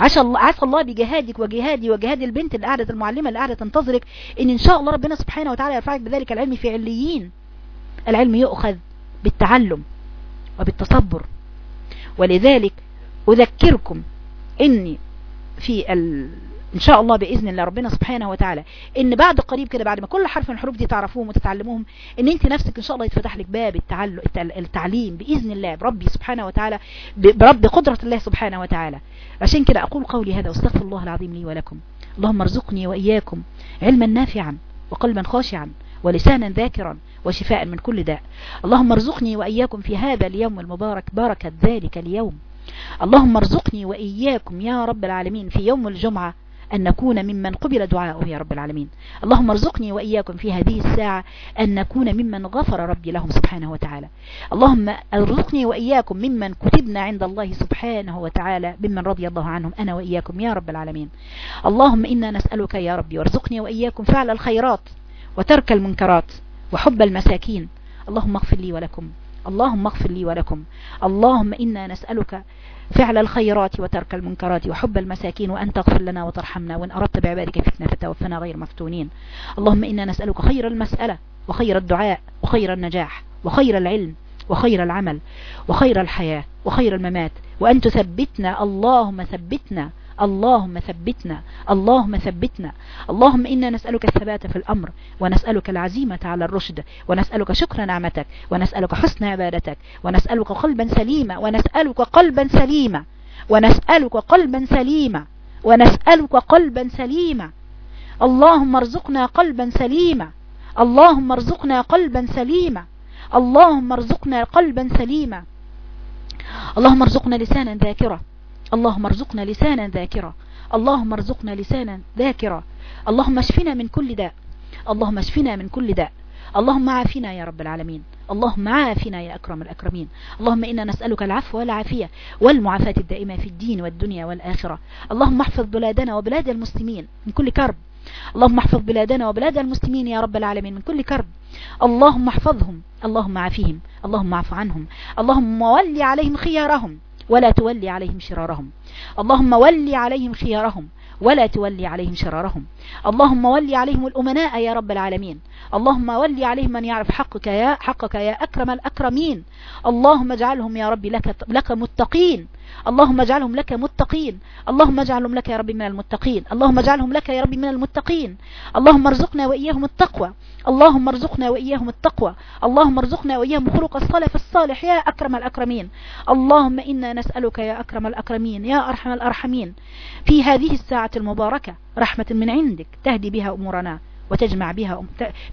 عسى الله, عسى الله بجهادك وجهادي وجهاد البنت اللي قاعدة المعلمة اللي قاعدة تنتظرك إن إن شاء الله ربنا سبحانه وتعالى يرفعك بذلك العلم في عليين العلم يؤخذ بالتعلم وبالتصبر ولذلك أذكركم إني في. إن شاء الله بإذن الله ربنا سبحانه وتعالى. إن بعد قريب كده بعد ما كل حرف من الحروف دي تعرفوهم وتتعلموهم إن أنت نفسك إن شاء الله يتفتح لك باب التعلم التعليم بإذن الله بربي سبحانه وتعالى برب قدرة الله سبحانه وتعالى. عشان كده أقول قولي هذا واستغفر الله العظيم لي ولكم. اللهم ارزقني وإياكم علما نافعا وقلبا خاشعا ولسانا ذاكرا وشفاء من كل داء. اللهم ارزقني وإياكم في هذا اليوم المبارك. بركة ذلك اليوم. اللهم ارزقني وإياكم يا رب العالمين في يوم الجمعة. أن نكون ممن قبل دعاءه يا رب العالمين. اللهم ارزقني وإياكم في هذه الساعة أن نكون ممن غفر ربي لهم سبحانه وتعالى. اللهم ارزقني وإياكم ممن كتبنا عند الله سبحانه وتعالى ممن رضي الله عنهم أنا وإياكم يا رب العالمين. اللهم إنا نسألك يا ربي وارزقني وإياكم فعل الخيرات وترك المنكرات وحب المساكين. اللهم اغفر لي ولكم. اللهم اغفر لي ولكم. اللهم إنا نسألك فعل الخيرات وترك المنكرات وحب المساكين وأن تغفر لنا وترحمنا وإن أردت بعبادك فتنة فتوفنا غير مفتونين. اللهم إنا نسألك خير المسألة وخير الدعاء وخير النجاح وخير العلم وخير العمل وخير الحياة وخير الممات. وأن تثبتنا اللهم ثبتنا اللهم ثبتنا اللهم ثبتنا. اللهم إنا نسألك الثبات في الأمر ونسألك العزيمة على الرشد ونسألك شكر نعمتك ونسألك حسن عبادتك ونسألك قلبا سليما ونسألك قلبا سليما ونسألك قلبا سليما ونسألك قلبا سليما. اللهم ارزقنا قلبا سليما. اللهم ارزقنا قلبا سليما. اللهم ارزقنا قلبا سليما. اللهم ارزقنا لسانا ذاكرا. اللهم ارزقنا لسانا ذاكرا. اللهم ارزقنا لسانا ذاكرا. اللهم اشفنا من كل داء. اللهم اشفنا من كل داء. اللهم عافنا يا رب العالمين. اللهم عافنا يا أكرم الأكرمين. اللهم إنا نسألك العفو والعافية والمعافاة الدائمة في الدين والدنيا والآخرة. اللهم احفظ بلادنا وبلاد المسلمين من كل كرب. اللهم احفظ بلادنا وبلاد المسلمين يا رب العالمين من كل كرب. اللهم احفظهم. اللهم عافهم. اللهم اعف عنهم. اللهم ولي عليهم خيارهم. ولا تولي عليهم شرارهم. اللهم ولي عليهم خيارهم ولا تولي عليهم شرارهم. اللهم ولي عليهم الأمناء يا رب العالمين. اللهم ولي عليهم من يعرف حقك يا حقك يا أكرم الأكرمين. اللهم اجعلهم يا رب لك, لك متقين. اللهم اجعلهم لك متقين. اللهم اجعلهم لك يا رب من المتقين. اللهم اجعلهم لك يا رب من المتقين. اللهم ارزقنا وإياهم التقوى. اللهم ارزقنا وإياهم التقوى. اللهم ارزقنا وإياهم خلق الصالح الصالح يا أكرم الأكرمين. اللهم إنا نسألك يا أكرم الأكرمين يا أرحم الأرحمين. في هذه الساعة المباركة رحمة من عندك تهدي بها أمورنا. وتجمع بها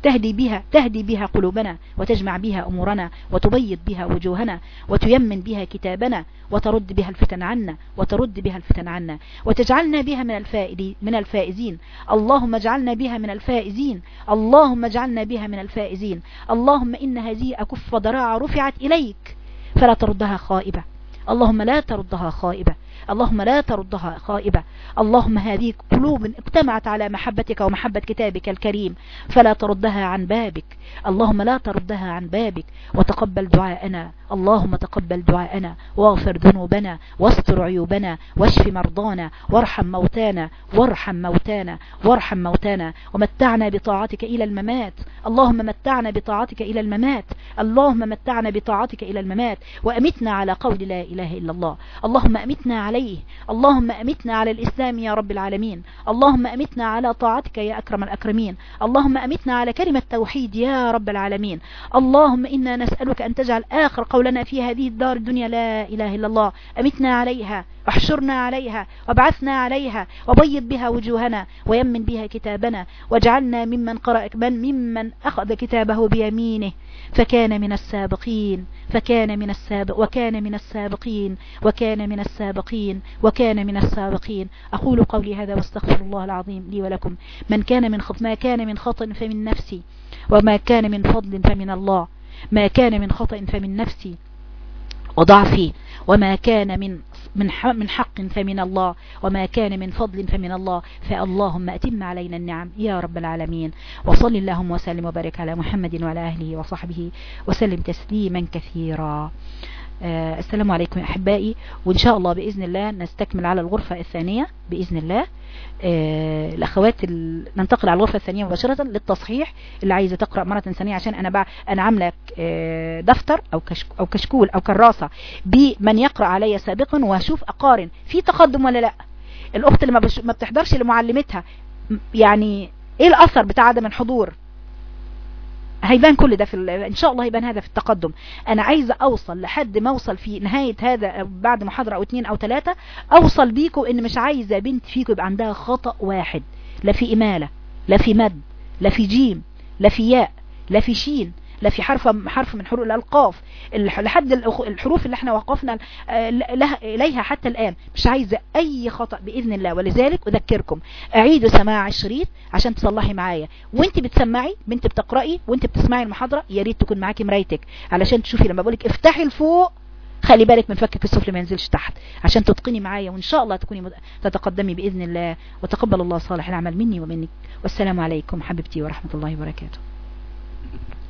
تهدي بها تهدي بها قلوبنا وتجمع بها أمورنا وتبيض بها وجوهنا وتيمن بها كتابنا وترد بها الفتن عنا وترد بها الفتن عنا وتجعلنا بها من الفائدين من الفائزين. اللهم اجعلنا بها من الفائزين. اللهم اجعلنا بها من الفائزين. اللهم إن هذه أكف ضراعة رفعت إليك فلا تردها خائبة. اللهم لا تردها خائبة. اللهم لا تردها خائبة. اللهم هذه قلوب اجتمعت على محبتك ومحبة كتابك الكريم فلا تردها عن بابك. اللهم لا تردها عن بابك وتقبل دعاءنا. اللهم تقبل دعاءنا واغفر ذنوبنا واستر عيوبنا واشف مرضانا وارحم موتانا وارحم موتانا وارحم موتانا ومتعنا بطاعتك إلى الممات. اللهم متعنا بطاعتك إلى الممات. اللهم متعنا بطاعتك إلى الممات. وأمتنا على قول لا إله إلا الله. اللهم أمتنا عليه. اللهم أمتنا على الإسلام يا رب العالمين. اللهم أمتنا على طاعتك يا أكرم الأكرمين. اللهم أمتنا على كلمة توحيد يا رب العالمين. اللهم إنا نسألك أن تجعل آخر قولنا في هذه الدار الدنيا لا إله إلا الله. أمتنا عليها واحشرنا عليها وابعثنا عليها وبيض بها وجوهنا ويمن بها كتابنا واجعلنا ممن قرأ من ممن أخذ كتابه بيمينه. فكان من السابقين فكان من السابق وكان من السابقين وكان من السابقين وكان من السابقين. أقول قولي هذا واستغفر الله العظيم لي ولكم. من كان من خط ما كان من خطأ فمن نفسي وما كان من فضل فمن الله. ما كان من خطأ فمن نفسي وضعفي وما كان من من من حق فمن الله وما كان من فضل فمن الله فاللهم أتم علينا النعم يا رب العالمين. وصل اللهم وسلم وبارك على محمد وعلى أهله وصحبه وسلم تسليما كثيرا. آه السلام عليكم يا أحبائي. وإن شاء الله بإذن الله نستكمل على الغرفة الثانية بإذن الله. آه الأخوات ال... ننتقل على الغرفة الثانية مباشرة للتصحيح. اللي عايزة تقرأ مرة ثانية عشان أنا. أنا عاملة آه دفتر أو, كشك... أو كشكول أو كراسة بمن يقرأ علي سابقا وأشوف أقارن في تقدم ولا لأ. الأخت اللي ما, بش... ما بتحضرش لمعلمتها يعني إيه الأثر بتاع عدم الحضور؟ هيبان كل ده في إن شاء الله هيبان هذا في التقدم. أنا عايزة أوصل لحد ما أوصل في نهاية هذا بعد محاضرة أو اتنين أو تلاتة أوصل بيكم إن مش عايزة بنت فيكم يبقى عندها خطأ واحد. لا في إمالة لا في مد لا في جيم لا في ياء لا في شين. لا في حرف حرف من حروف الالقاف لحد الحروف اللي إحنا وقفنا إليها حتى الآن. مش عايزة أي خطأ بإذن الله. ولذلك أذكركم اعيدوا سماع الشريط عشان تصلحي معايا. وانت بتسمعي بنت بتقرأي وانت بتسمعي المحاضرة يا ريت تكون معاكي مرايتك. علشان تشوفي لما بقولك افتحي لفوق خلي بالك من فكك السفلي ما ينزلش تحت. عشان تتقني معايا وإن شاء الله تكوني تتقدمي بإذن الله. وتقبل الله صالح العمل مني ومنك. والسلام عليكم حبيبتي ورحمة الله وبركاته.